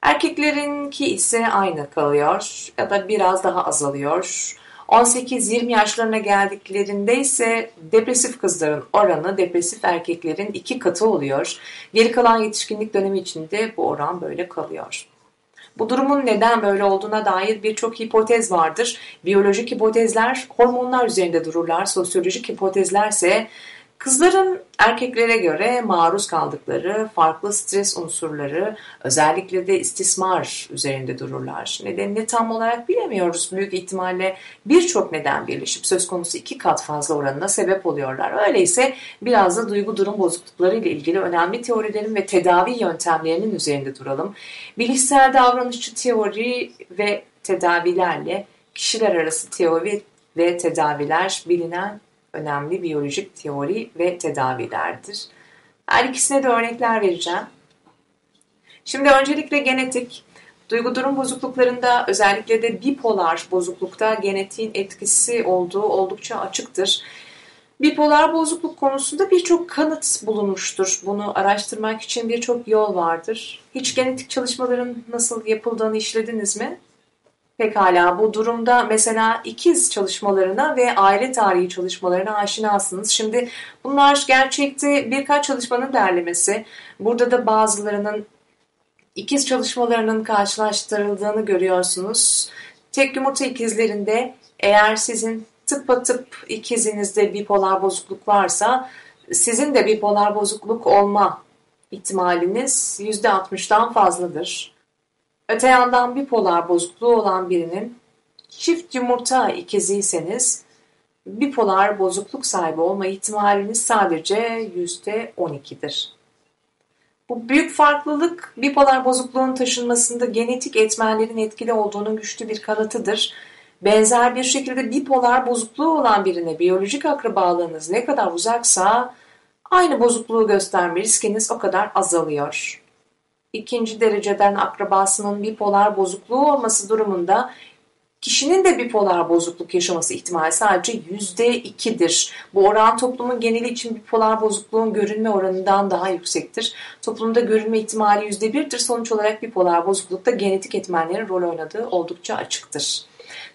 Erkeklerinki ise aynı kalıyor ya da biraz daha azalıyor. 18-20 yaşlarına geldiklerinde ise depresif kızların oranı depresif erkeklerin iki katı oluyor. Geri kalan yetişkinlik dönemi içinde bu oran böyle kalıyor. Bu durumun neden böyle olduğuna dair birçok hipotez vardır. Biyolojik hipotezler hormonlar üzerinde dururlar. Sosyolojik hipotezler ise Kızların erkeklere göre maruz kaldıkları farklı stres unsurları özellikle de istismar üzerinde dururlar. Nedenini tam olarak bilemiyoruz. Büyük ihtimalle birçok neden birleşip söz konusu iki kat fazla oranına sebep oluyorlar. Öyleyse biraz da duygu durum bozuklukları ile ilgili önemli teorilerin ve tedavi yöntemlerinin üzerinde duralım. Bilişsel davranışçı teori ve tedavilerle kişiler arası teori ve tedaviler bilinen önemli biyolojik teori ve tedavilerdir. Her ikisine de örnekler vereceğim. Şimdi öncelikle genetik, duygu durum bozukluklarında özellikle de bipolar bozuklukta genetiğin etkisi olduğu oldukça açıktır. Bipolar bozukluk konusunda birçok kanıt bulunmuştur. Bunu araştırmak için birçok yol vardır. Hiç genetik çalışmaların nasıl yapıldığını işlediniz mi? Pekala bu durumda mesela ikiz çalışmalarına ve aile tarihi çalışmalarına aşinasınız. Şimdi bunlar gerçekte birkaç çalışmanın derlemesi. Burada da bazılarının ikiz çalışmalarının karşılaştırıldığını görüyorsunuz. Tek yumurta ikizlerinde eğer sizin tıpatıp ikizinizde bipolar bozukluk varsa sizin de bipolar bozukluk olma ihtimaliniz %60'dan fazladır. Öte yandan bipolar bozukluğu olan birinin çift yumurta ikiziyseniz bipolar bozukluk sahibi olma ihtimaliniz sadece %12'dir. Bu büyük farklılık bipolar bozukluğun taşınmasında genetik etmenlerin etkili olduğunun güçlü bir kanıtıdır. Benzer bir şekilde bipolar bozukluğu olan birine biyolojik akrabalığınız ne kadar uzaksa aynı bozukluğu gösterme riskiniz o kadar azalıyor ikinci dereceden akrabasının bipolar bozukluğu olması durumunda kişinin de bipolar bozukluk yaşaması ihtimali sadece %2'dir. Bu oran toplumun geneli için bipolar bozukluğun görünme oranından daha yüksektir. Toplumda görünme ihtimali %1'dir. Sonuç olarak bipolar bozuklukta genetik etmenlerin rol oynadığı oldukça açıktır.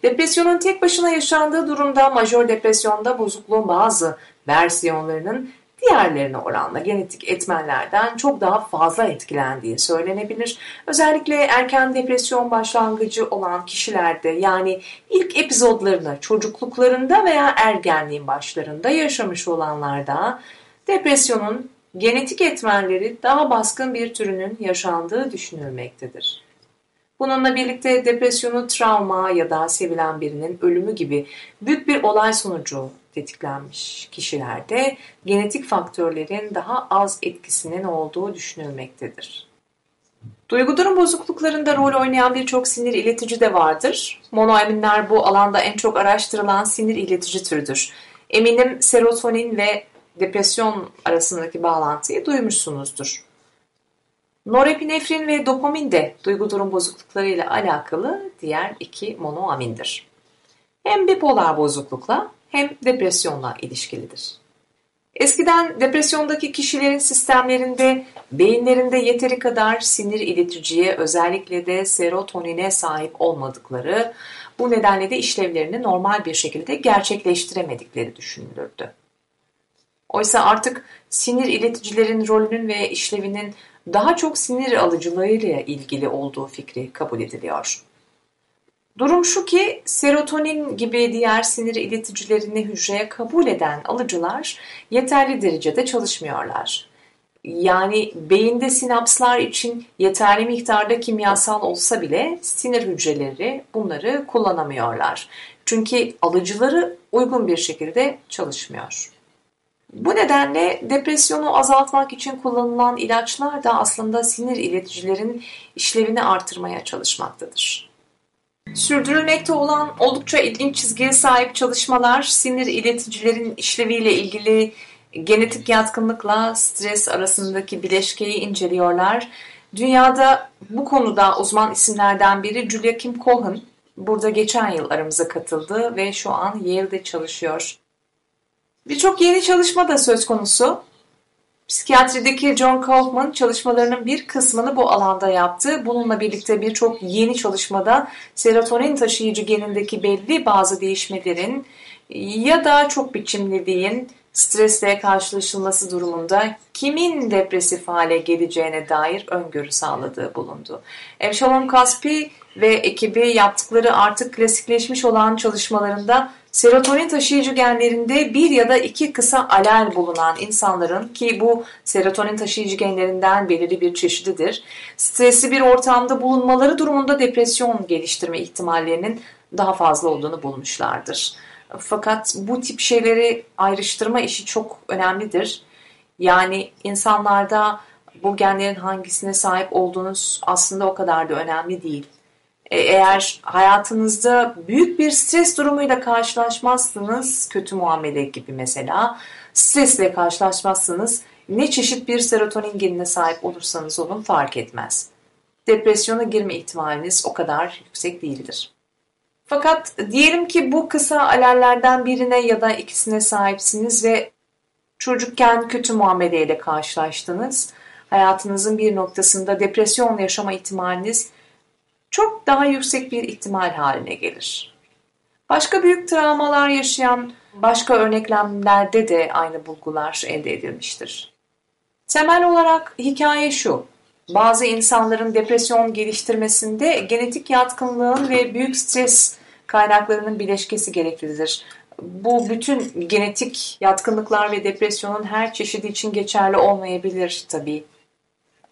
Depresyonun tek başına yaşandığı durumda majör depresyonda bozukluğun bazı versiyonlarının diğerlerine oranla genetik etmenlerden çok daha fazla etkilendiği söylenebilir. Özellikle erken depresyon başlangıcı olan kişilerde yani ilk epizodlarını çocukluklarında veya ergenliğin başlarında yaşamış olanlarda depresyonun genetik etmenleri daha baskın bir türünün yaşandığı düşünülmektedir. Bununla birlikte depresyonu travma ya da sevilen birinin ölümü gibi büyük bir olay sonucu tetiklenmiş kişilerde genetik faktörlerin daha az etkisinin olduğu düşünülmektedir. Duygu durum bozukluklarında rol oynayan birçok sinir iletici de vardır. Monoaminler bu alanda en çok araştırılan sinir iletici türüdür. Eminim serotonin ve depresyon arasındaki bağlantıyı duymuşsunuzdur. Norepinefrin ve dopamin de duygu durum bozuklukları ile alakalı diğer iki monoamindir. Hem bipolar bozuklukla hem depresyonla ilişkilidir. Eskiden depresyondaki kişilerin sistemlerinde beyinlerinde yeteri kadar sinir ileticiye özellikle de serotonine sahip olmadıkları bu nedenle de işlevlerini normal bir şekilde gerçekleştiremedikleri düşünülürdü. Oysa artık sinir ileticilerin rolünün ve işlevinin daha çok sinir alıcılarıyla ilgili olduğu fikri kabul ediliyor. Durum şu ki serotonin gibi diğer sinir ileticilerini hücreye kabul eden alıcılar yeterli derecede çalışmıyorlar. Yani beyinde sinapslar için yeterli miktarda kimyasal olsa bile sinir hücreleri bunları kullanamıyorlar. Çünkü alıcıları uygun bir şekilde çalışmıyor. Bu nedenle depresyonu azaltmak için kullanılan ilaçlar da aslında sinir ileticilerin işlevini artırmaya çalışmaktadır. Sürdürülmekte olan oldukça ilginç çizgiye sahip çalışmalar sinir ileticilerin işleviyle ilgili genetik yatkınlıkla stres arasındaki bileşkeyi inceliyorlar. Dünyada bu konuda uzman isimlerden biri Julia Kim Cohen. Burada geçen yıl aramıza katıldı ve şu an Yale'de çalışıyor. Birçok yeni çalışma da söz konusu. Psikiyatrideki John Kaufman çalışmalarının bir kısmını bu alanda yaptı. Bununla birlikte birçok yeni çalışmada serotonin taşıyıcı genindeki belli bazı değişmelerin ya da çok biçimliliğin stresle karşılaşılması durumunda kimin depresif hale geleceğine dair öngörü sağladığı bulundu. Evşalom Kaspi ve ekibi yaptıkları artık klasikleşmiş olan çalışmalarında Serotonin taşıyıcı genlerinde bir ya da iki kısa alel bulunan insanların ki bu serotonin taşıyıcı genlerinden belirli bir çeşididir, stresli bir ortamda bulunmaları durumunda depresyon geliştirme ihtimallerinin daha fazla olduğunu bulmuşlardır. Fakat bu tip şeyleri ayrıştırma işi çok önemlidir. Yani insanlarda bu genlerin hangisine sahip olduğunuz aslında o kadar da önemli değil. E, eğer hayatınızda büyük bir stres durumuyla karşılaşmazsınız, kötü muamele gibi mesela, stresle karşılaşmazsınız, ne çeşit bir serotonin genine sahip olursanız olun fark etmez. Depresyona girme ihtimaliniz o kadar yüksek değildir. Fakat diyelim ki bu kısa alerlerden birine ya da ikisine sahipsiniz ve çocukken kötü muameleyle karşılaştınız. Hayatınızın bir noktasında depresyon yaşama ihtimaliniz çok daha yüksek bir ihtimal haline gelir. Başka büyük travmalar yaşayan başka örneklemlerde de aynı bulgular elde edilmiştir. Temel olarak hikaye şu. Bazı insanların depresyon geliştirmesinde genetik yatkınlığın ve büyük stres kaynaklarının bileşkesi gereklidir. Bu bütün genetik yatkınlıklar ve depresyonun her çeşidi için geçerli olmayabilir tabii.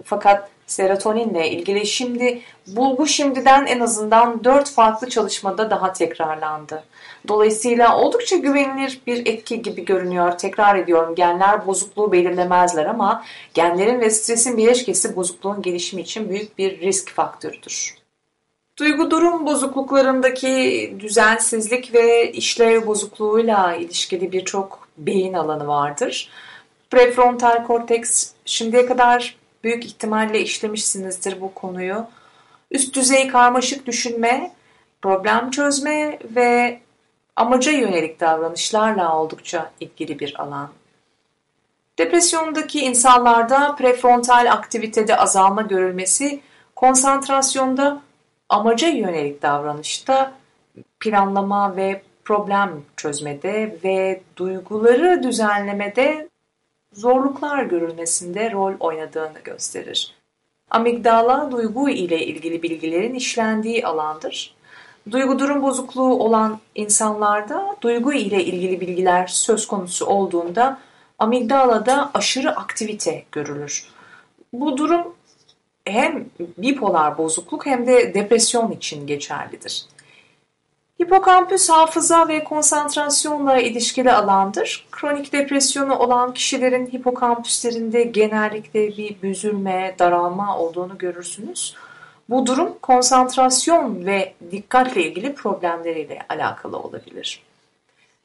Fakat serotoninle ilgili şimdi bulgu şimdiden en azından 4 farklı çalışmada daha tekrarlandı. Dolayısıyla oldukça güvenilir bir etki gibi görünüyor. Tekrar ediyorum genler bozukluğu belirlemezler ama genlerin ve stresin bileşkesi bozukluğun gelişimi için büyük bir risk faktörüdür. Duygu durum bozukluklarındaki düzensizlik ve işlev bozukluğuyla ilişkili birçok beyin alanı vardır. Prefrontal korteks şimdiye kadar büyük ihtimalle işlemişsinizdir bu konuyu. Üst düzey karmaşık düşünme, problem çözme ve amaca yönelik davranışlarla oldukça ilgili bir alan. Depresyondaki insanlarda prefrontal aktivitede azalma görülmesi, konsantrasyonda amaca yönelik davranışta planlama ve problem çözmede ve duyguları düzenlemede zorluklar görülmesinde rol oynadığını gösterir. Amigdala duygu ile ilgili bilgilerin işlendiği alandır. Duygu durum bozukluğu olan insanlarda duygu ile ilgili bilgiler söz konusu olduğunda amigdalada aşırı aktivite görülür. Bu durum hem bipolar bozukluk hem de depresyon için geçerlidir. Hipokampüs hafıza ve konsantrasyonla ilişkili alandır. Kronik depresyonu olan kişilerin hipokampüslerinde genellikle bir büzülme, daralma olduğunu görürsünüz. Bu durum konsantrasyon ve dikkatle ilgili problemleriyle alakalı olabilir.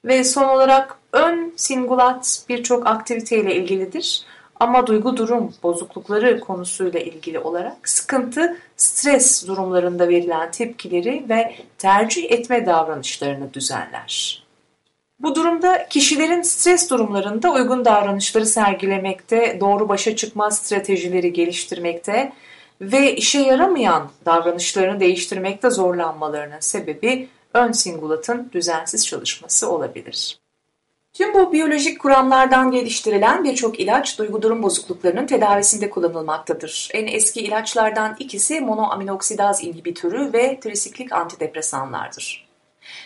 Ve son olarak ön singulat birçok aktiviteyle ilgilidir. Ama duygu durum bozuklukları konusuyla ilgili olarak sıkıntı, stres durumlarında verilen tepkileri ve tercih etme davranışlarını düzenler. Bu durumda kişilerin stres durumlarında uygun davranışları sergilemekte, doğru başa çıkma stratejileri geliştirmekte ve işe yaramayan davranışlarını değiştirmekte zorlanmalarının sebebi ön singulatın düzensiz çalışması olabilir. Tüm bu biyolojik kuramlardan geliştirilen birçok ilaç duygu durum bozukluklarının tedavisinde kullanılmaktadır. En eski ilaçlardan ikisi monoaminoksidaz inhibitörü ve trisiklik antidepresanlardır.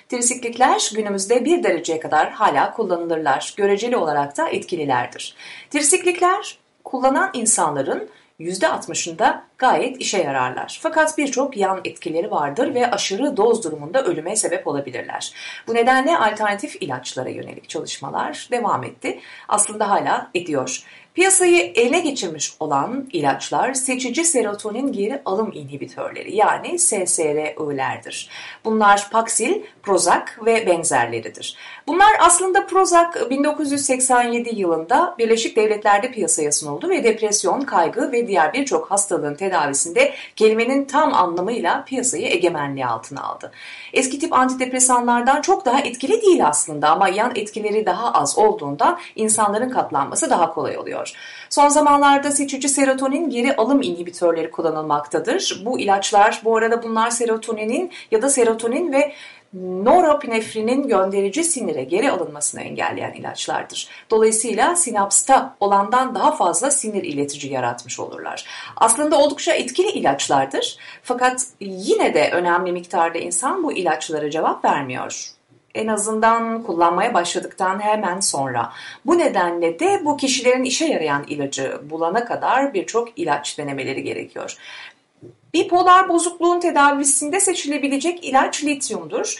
Trisiklikler günümüzde bir dereceye kadar hala kullanılırlar. Göreceli olarak da etkililerdir. Trisiklikler kullanan insanların %60'ında gayet işe yararlar. Fakat birçok yan etkileri vardır ve aşırı doz durumunda ölüme sebep olabilirler. Bu nedenle alternatif ilaçlara yönelik çalışmalar devam etti. Aslında hala ediyor. Piyasayı ele geçirmiş olan ilaçlar seçici serotonin geri alım inhibitörleri yani SSRI'lerdir. Bunlar Paxil, Prozac ve benzerleridir. Bunlar aslında Prozac 1987 yılında Birleşik Devletler'de piyasaya sunuldu ve depresyon, kaygı ve diğer birçok hastalığın tedavisinde kelimenin tam anlamıyla piyasayı egemenliği altına aldı. Eski tip antidepresanlardan çok daha etkili değil aslında ama yan etkileri daha az olduğundan insanların katlanması daha kolay oluyor. Son zamanlarda seçici serotonin geri alım inhibitörleri kullanılmaktadır. Bu ilaçlar bu arada bunlar serotoninin ya da serotonin ve norepinefrinin gönderici sinire geri alınmasını engelleyen ilaçlardır. Dolayısıyla sinapsta olandan daha fazla sinir iletici yaratmış olurlar. Aslında oldukça etkili ilaçlardır fakat yine de önemli miktarda insan bu ilaçlara cevap vermiyor en azından kullanmaya başladıktan hemen sonra. Bu nedenle de bu kişilerin işe yarayan ilacı bulana kadar birçok ilaç denemeleri gerekiyor. Bipolar bozukluğun tedavisinde seçilebilecek ilaç lityumdur.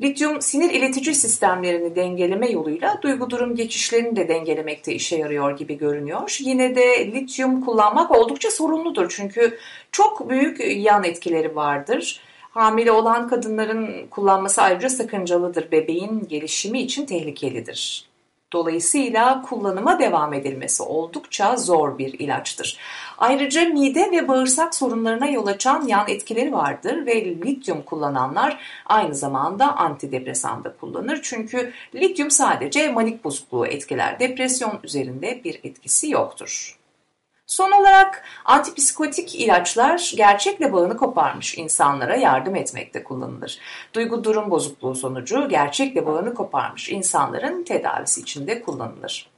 Lityum sinir iletici sistemlerini dengeleme yoluyla duygu durum geçişlerini de dengelemekte işe yarıyor gibi görünüyor. Yine de lityum kullanmak oldukça sorunludur çünkü çok büyük yan etkileri vardır. Hamile olan kadınların kullanması ayrıca sakıncalıdır. Bebeğin gelişimi için tehlikelidir. Dolayısıyla kullanıma devam edilmesi oldukça zor bir ilaçtır. Ayrıca mide ve bağırsak sorunlarına yol açan yan etkileri vardır ve lityum kullananlar aynı zamanda antidepresan da kullanır. Çünkü lityum sadece manik bozukluğu etkiler. Depresyon üzerinde bir etkisi yoktur. Son olarak antipsikotik ilaçlar gerçekle bağını koparmış insanlara yardım etmekte kullanılır. Duygu durum bozukluğu sonucu gerçekle bağını koparmış insanların tedavisi için de kullanılır.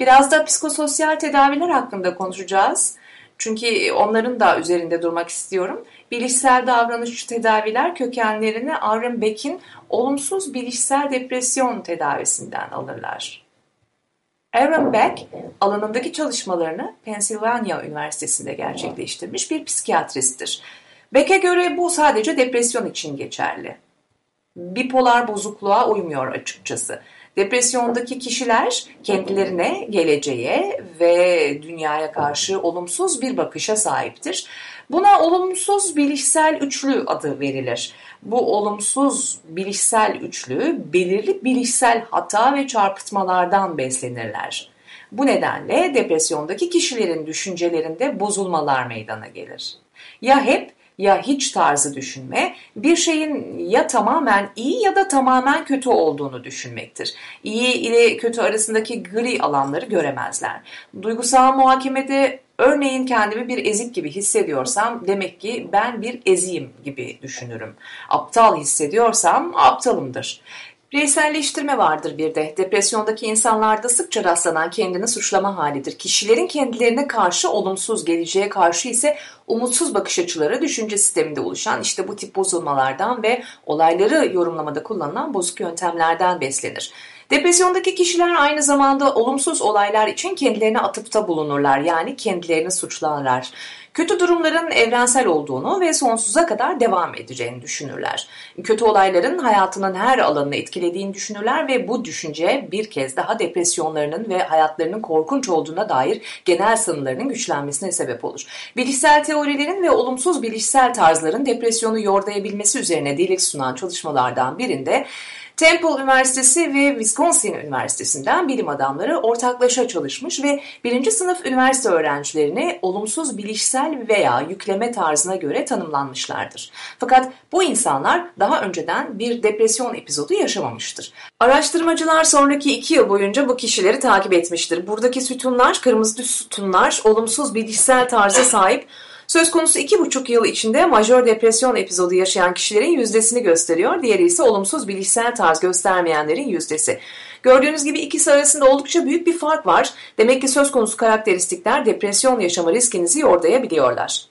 Biraz da psikososyal tedaviler hakkında konuşacağız. Çünkü onların da üzerinde durmak istiyorum. Bilişsel davranışçı tedaviler kökenlerini Aaron Beck'in olumsuz bilişsel depresyon tedavisinden alırlar. Aaron Beck, alanındaki çalışmalarını Pennsylvania Üniversitesi'nde gerçekleştirmiş bir psikiyatristtir. Beck'e göre bu sadece depresyon için geçerli. Bipolar bozukluğa uymuyor açıkçası. Depresyondaki kişiler kendilerine, geleceğe ve dünyaya karşı olumsuz bir bakışa sahiptir. Buna olumsuz bilişsel üçlü adı verilir. Bu olumsuz bilişsel üçlü belirli bilişsel hata ve çarpıtmalardan beslenirler. Bu nedenle depresyondaki kişilerin düşüncelerinde bozulmalar meydana gelir. Ya hep ya hiç tarzı düşünme, bir şeyin ya tamamen iyi ya da tamamen kötü olduğunu düşünmektir. İyi ile kötü arasındaki gri alanları göremezler. Duygusal muhakemede örneğin kendimi bir ezik gibi hissediyorsam demek ki ben bir eziyim gibi düşünürüm. Aptal hissediyorsam aptalımdır. Bireyselleştirme vardır bir de. Depresyondaki insanlarda sıkça rastlanan kendini suçlama halidir. Kişilerin kendilerine karşı olumsuz, geleceğe karşı ise umutsuz bakış açıları düşünce sisteminde oluşan işte bu tip bozulmalardan ve olayları yorumlamada kullanılan bozuk yöntemlerden beslenir. Depresyondaki kişiler aynı zamanda olumsuz olaylar için kendilerine atıpta bulunurlar yani kendilerini suçlarlar. Kötü durumların evrensel olduğunu ve sonsuza kadar devam edeceğini düşünürler. Kötü olayların hayatının her alanını etkilediğini düşünürler ve bu düşünce bir kez daha depresyonlarının ve hayatlarının korkunç olduğuna dair genel sanılarının güçlenmesine sebep olur. Bilişsel teorilerin ve olumsuz bilişsel tarzların depresyonu yordayabilmesi üzerine delik sunan çalışmalardan birinde Temple Üniversitesi ve Wisconsin Üniversitesi'nden bilim adamları ortaklaşa çalışmış ve birinci sınıf üniversite öğrencilerini olumsuz bilişsel veya yükleme tarzına göre tanımlanmışlardır. Fakat bu insanlar daha önceden bir depresyon epizodu yaşamamıştır. Araştırmacılar sonraki iki yıl boyunca bu kişileri takip etmiştir. Buradaki sütunlar, kırmızı sütunlar olumsuz bilişsel tarza sahip Söz konusu iki buçuk yıl içinde majör depresyon epizodu yaşayan kişilerin yüzdesini gösteriyor. Diğeri ise olumsuz bilişsel tarz göstermeyenlerin yüzdesi. Gördüğünüz gibi ikisi arasında oldukça büyük bir fark var. Demek ki söz konusu karakteristikler depresyon yaşama riskinizi yordayabiliyorlar.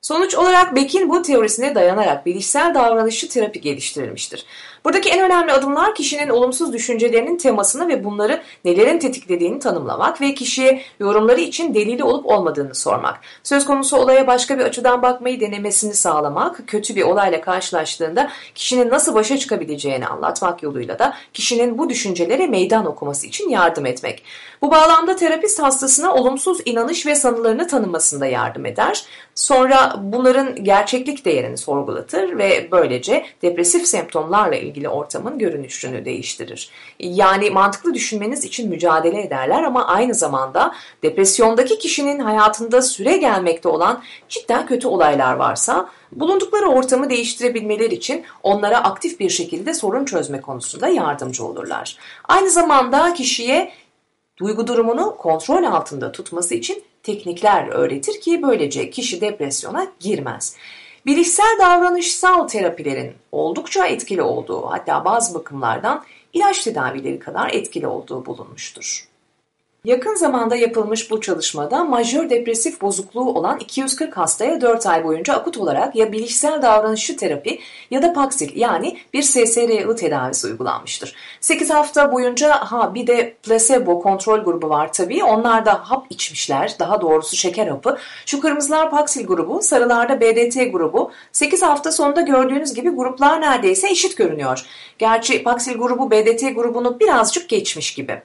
Sonuç olarak Beck'in bu teorisine dayanarak bilişsel davranışçı terapi geliştirilmiştir. Buradaki en önemli adımlar kişinin olumsuz düşüncelerinin temasını ve bunları nelerin tetiklediğini tanımlamak ve kişiye yorumları için delili olup olmadığını sormak. Söz konusu olaya başka bir açıdan bakmayı denemesini sağlamak, kötü bir olayla karşılaştığında kişinin nasıl başa çıkabileceğini anlatmak yoluyla da kişinin bu düşüncelere meydan okuması için yardım etmek. Bu bağlamda terapist hastasına olumsuz inanış ve sanılarını tanımasında yardım eder. Sonra bunların gerçeklik değerini sorgulatır ve böylece depresif semptomlarla ilgili ortamın görünüşünü değiştirir. Yani mantıklı düşünmeniz için mücadele ederler ama aynı zamanda depresyondaki kişinin hayatında süre gelmekte olan cidden kötü olaylar varsa bulundukları ortamı değiştirebilmeleri için onlara aktif bir şekilde sorun çözme konusunda yardımcı olurlar. Aynı zamanda kişiye duygu durumunu kontrol altında tutması için teknikler öğretir ki böylece kişi depresyona girmez. Bilişsel davranışsal terapilerin oldukça etkili olduğu hatta bazı bakımlardan ilaç tedavileri kadar etkili olduğu bulunmuştur. Yakın zamanda yapılmış bu çalışmada majör depresif bozukluğu olan 240 hastaya 4 ay boyunca akut olarak ya bilişsel davranışçı terapi ya da Paxil yani bir SSRI tedavisi uygulanmıştır. 8 hafta boyunca ha bir de placebo kontrol grubu var tabii. Onlar da hap içmişler. Daha doğrusu şeker hapı. Şu kırmızılar Paxil grubu, sarılarda BDT grubu. 8 hafta sonunda gördüğünüz gibi gruplar neredeyse eşit görünüyor. Gerçi Paxil grubu BDT grubunu birazcık geçmiş gibi.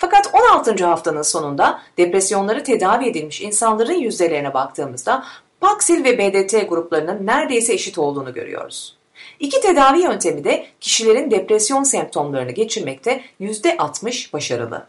Fakat 16. haftanın sonunda depresyonları tedavi edilmiş insanların yüzdelerine baktığımızda Paxil ve BDT gruplarının neredeyse eşit olduğunu görüyoruz. İki tedavi yöntemi de kişilerin depresyon semptomlarını geçirmekte %60 başarılı.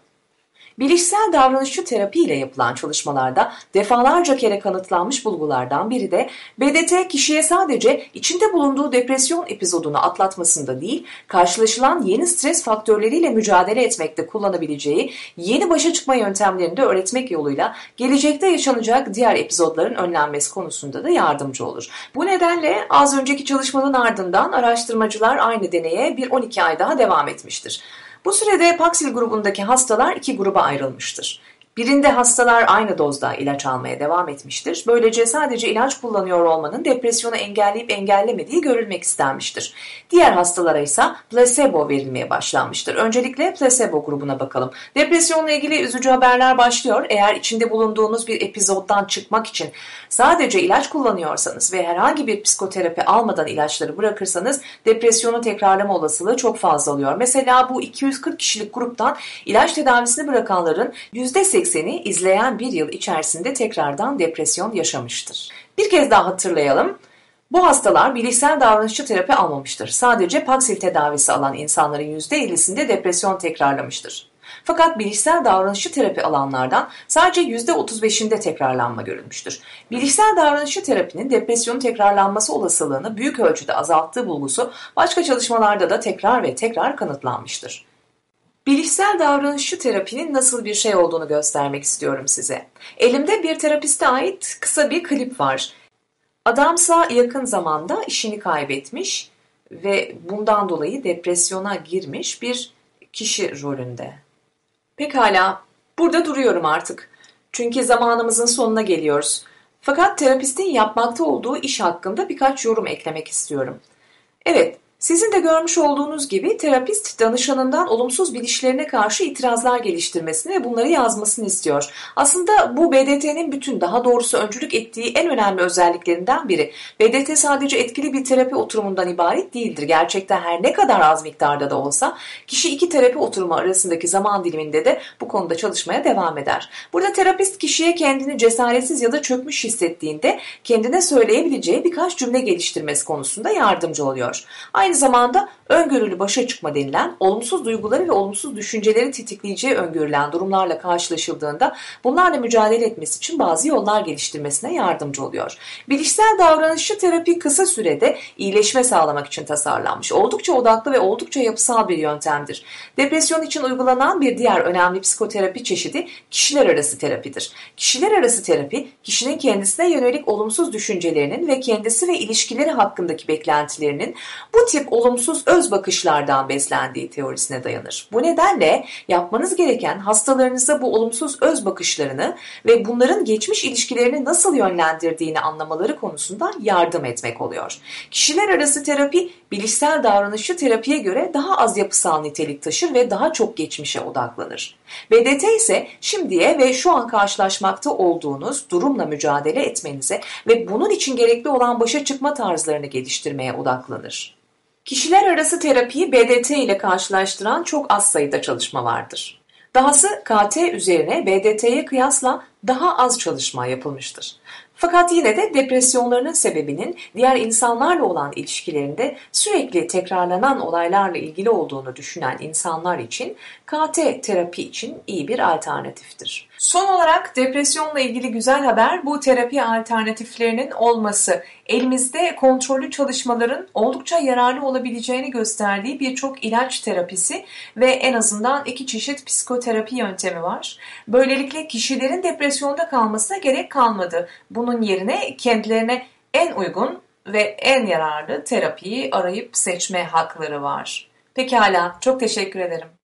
Bilişsel davranışçı terapi ile yapılan çalışmalarda defalarca kere kanıtlanmış bulgulardan biri de BDT kişiye sadece içinde bulunduğu depresyon epizodunu atlatmasında değil, karşılaşılan yeni stres faktörleriyle mücadele etmekte kullanabileceği yeni başa çıkma yöntemlerini de öğretmek yoluyla gelecekte yaşanacak diğer epizodların önlenmesi konusunda da yardımcı olur. Bu nedenle az önceki çalışmanın ardından araştırmacılar aynı deneye bir 12 ay daha devam etmiştir. Bu sürede Paxil grubundaki hastalar iki gruba ayrılmıştır. Birinde hastalar aynı dozda ilaç almaya devam etmiştir. Böylece sadece ilaç kullanıyor olmanın depresyonu engelleyip engellemediği görülmek istenmiştir. Diğer hastalara ise placebo verilmeye başlanmıştır. Öncelikle placebo grubuna bakalım. Depresyonla ilgili üzücü haberler başlıyor. Eğer içinde bulunduğunuz bir epizoddan çıkmak için sadece ilaç kullanıyorsanız ve herhangi bir psikoterapi almadan ilaçları bırakırsanız depresyonu tekrarlama olasılığı çok fazla oluyor. Mesela bu 240 kişilik gruptan ilaç tedavisini bırakanların %8 %80'i izleyen bir yıl içerisinde tekrardan depresyon yaşamıştır. Bir kez daha hatırlayalım. Bu hastalar bilişsel davranışçı terapi almamıştır. Sadece Paxil tedavisi alan insanların %50'sinde depresyon tekrarlamıştır. Fakat bilişsel davranışçı terapi alanlardan sadece %35'inde tekrarlanma görülmüştür. Bilişsel davranışçı terapinin depresyonun tekrarlanması olasılığını büyük ölçüde azalttığı bulgusu başka çalışmalarda da tekrar ve tekrar kanıtlanmıştır. Bilişsel davranışçı terapinin nasıl bir şey olduğunu göstermek istiyorum size. Elimde bir terapiste ait kısa bir klip var. Adamsa yakın zamanda işini kaybetmiş ve bundan dolayı depresyona girmiş bir kişi rolünde. Pekala, burada duruyorum artık. Çünkü zamanımızın sonuna geliyoruz. Fakat terapistin yapmakta olduğu iş hakkında birkaç yorum eklemek istiyorum. Evet, sizin de görmüş olduğunuz gibi terapist danışanından olumsuz bilişlerine karşı itirazlar geliştirmesini ve bunları yazmasını istiyor. Aslında bu BDT'nin bütün daha doğrusu öncülük ettiği en önemli özelliklerinden biri. BDT sadece etkili bir terapi oturumundan ibaret değildir. Gerçekten her ne kadar az miktarda da olsa kişi iki terapi oturumu arasındaki zaman diliminde de bu konuda çalışmaya devam eder. Burada terapist kişiye kendini cesaretsiz ya da çökmüş hissettiğinde kendine söyleyebileceği birkaç cümle geliştirmesi konusunda yardımcı oluyor. Aynı Aynı zamanda öngörülü başa çıkma denilen olumsuz duyguları ve olumsuz düşünceleri tetikleyeceği öngörülen durumlarla karşılaşıldığında bunlarla mücadele etmesi için bazı yollar geliştirmesine yardımcı oluyor. Bilişsel davranışçı terapi kısa sürede iyileşme sağlamak için tasarlanmış. Oldukça odaklı ve oldukça yapısal bir yöntemdir. Depresyon için uygulanan bir diğer önemli psikoterapi çeşidi kişiler arası terapidir. Kişiler arası terapi kişinin kendisine yönelik olumsuz düşüncelerinin ve kendisi ve ilişkileri hakkındaki beklentilerinin bu tip tip olumsuz öz bakışlardan beslendiği teorisine dayanır. Bu nedenle yapmanız gereken hastalarınıza bu olumsuz öz bakışlarını ve bunların geçmiş ilişkilerini nasıl yönlendirdiğini anlamaları konusunda yardım etmek oluyor. Kişiler arası terapi bilişsel davranışçı terapiye göre daha az yapısal nitelik taşır ve daha çok geçmişe odaklanır. BDT ise şimdiye ve şu an karşılaşmakta olduğunuz durumla mücadele etmenize ve bunun için gerekli olan başa çıkma tarzlarını geliştirmeye odaklanır. Kişiler arası terapiyi BDT ile karşılaştıran çok az sayıda çalışma vardır. Dahası KT üzerine BDT'ye kıyasla daha az çalışma yapılmıştır. Fakat yine de depresyonlarının sebebinin diğer insanlarla olan ilişkilerinde sürekli tekrarlanan olaylarla ilgili olduğunu düşünen insanlar için KT terapi için iyi bir alternatiftir. Son olarak depresyonla ilgili güzel haber bu terapi alternatiflerinin olması. Elimizde kontrollü çalışmaların oldukça yararlı olabileceğini gösterdiği birçok ilaç terapisi ve en azından iki çeşit psikoterapi yöntemi var. Böylelikle kişilerin depresyonda kalmasına gerek kalmadı. Bunun yerine kendilerine en uygun ve en yararlı terapiyi arayıp seçme hakları var. Pekala, çok teşekkür ederim.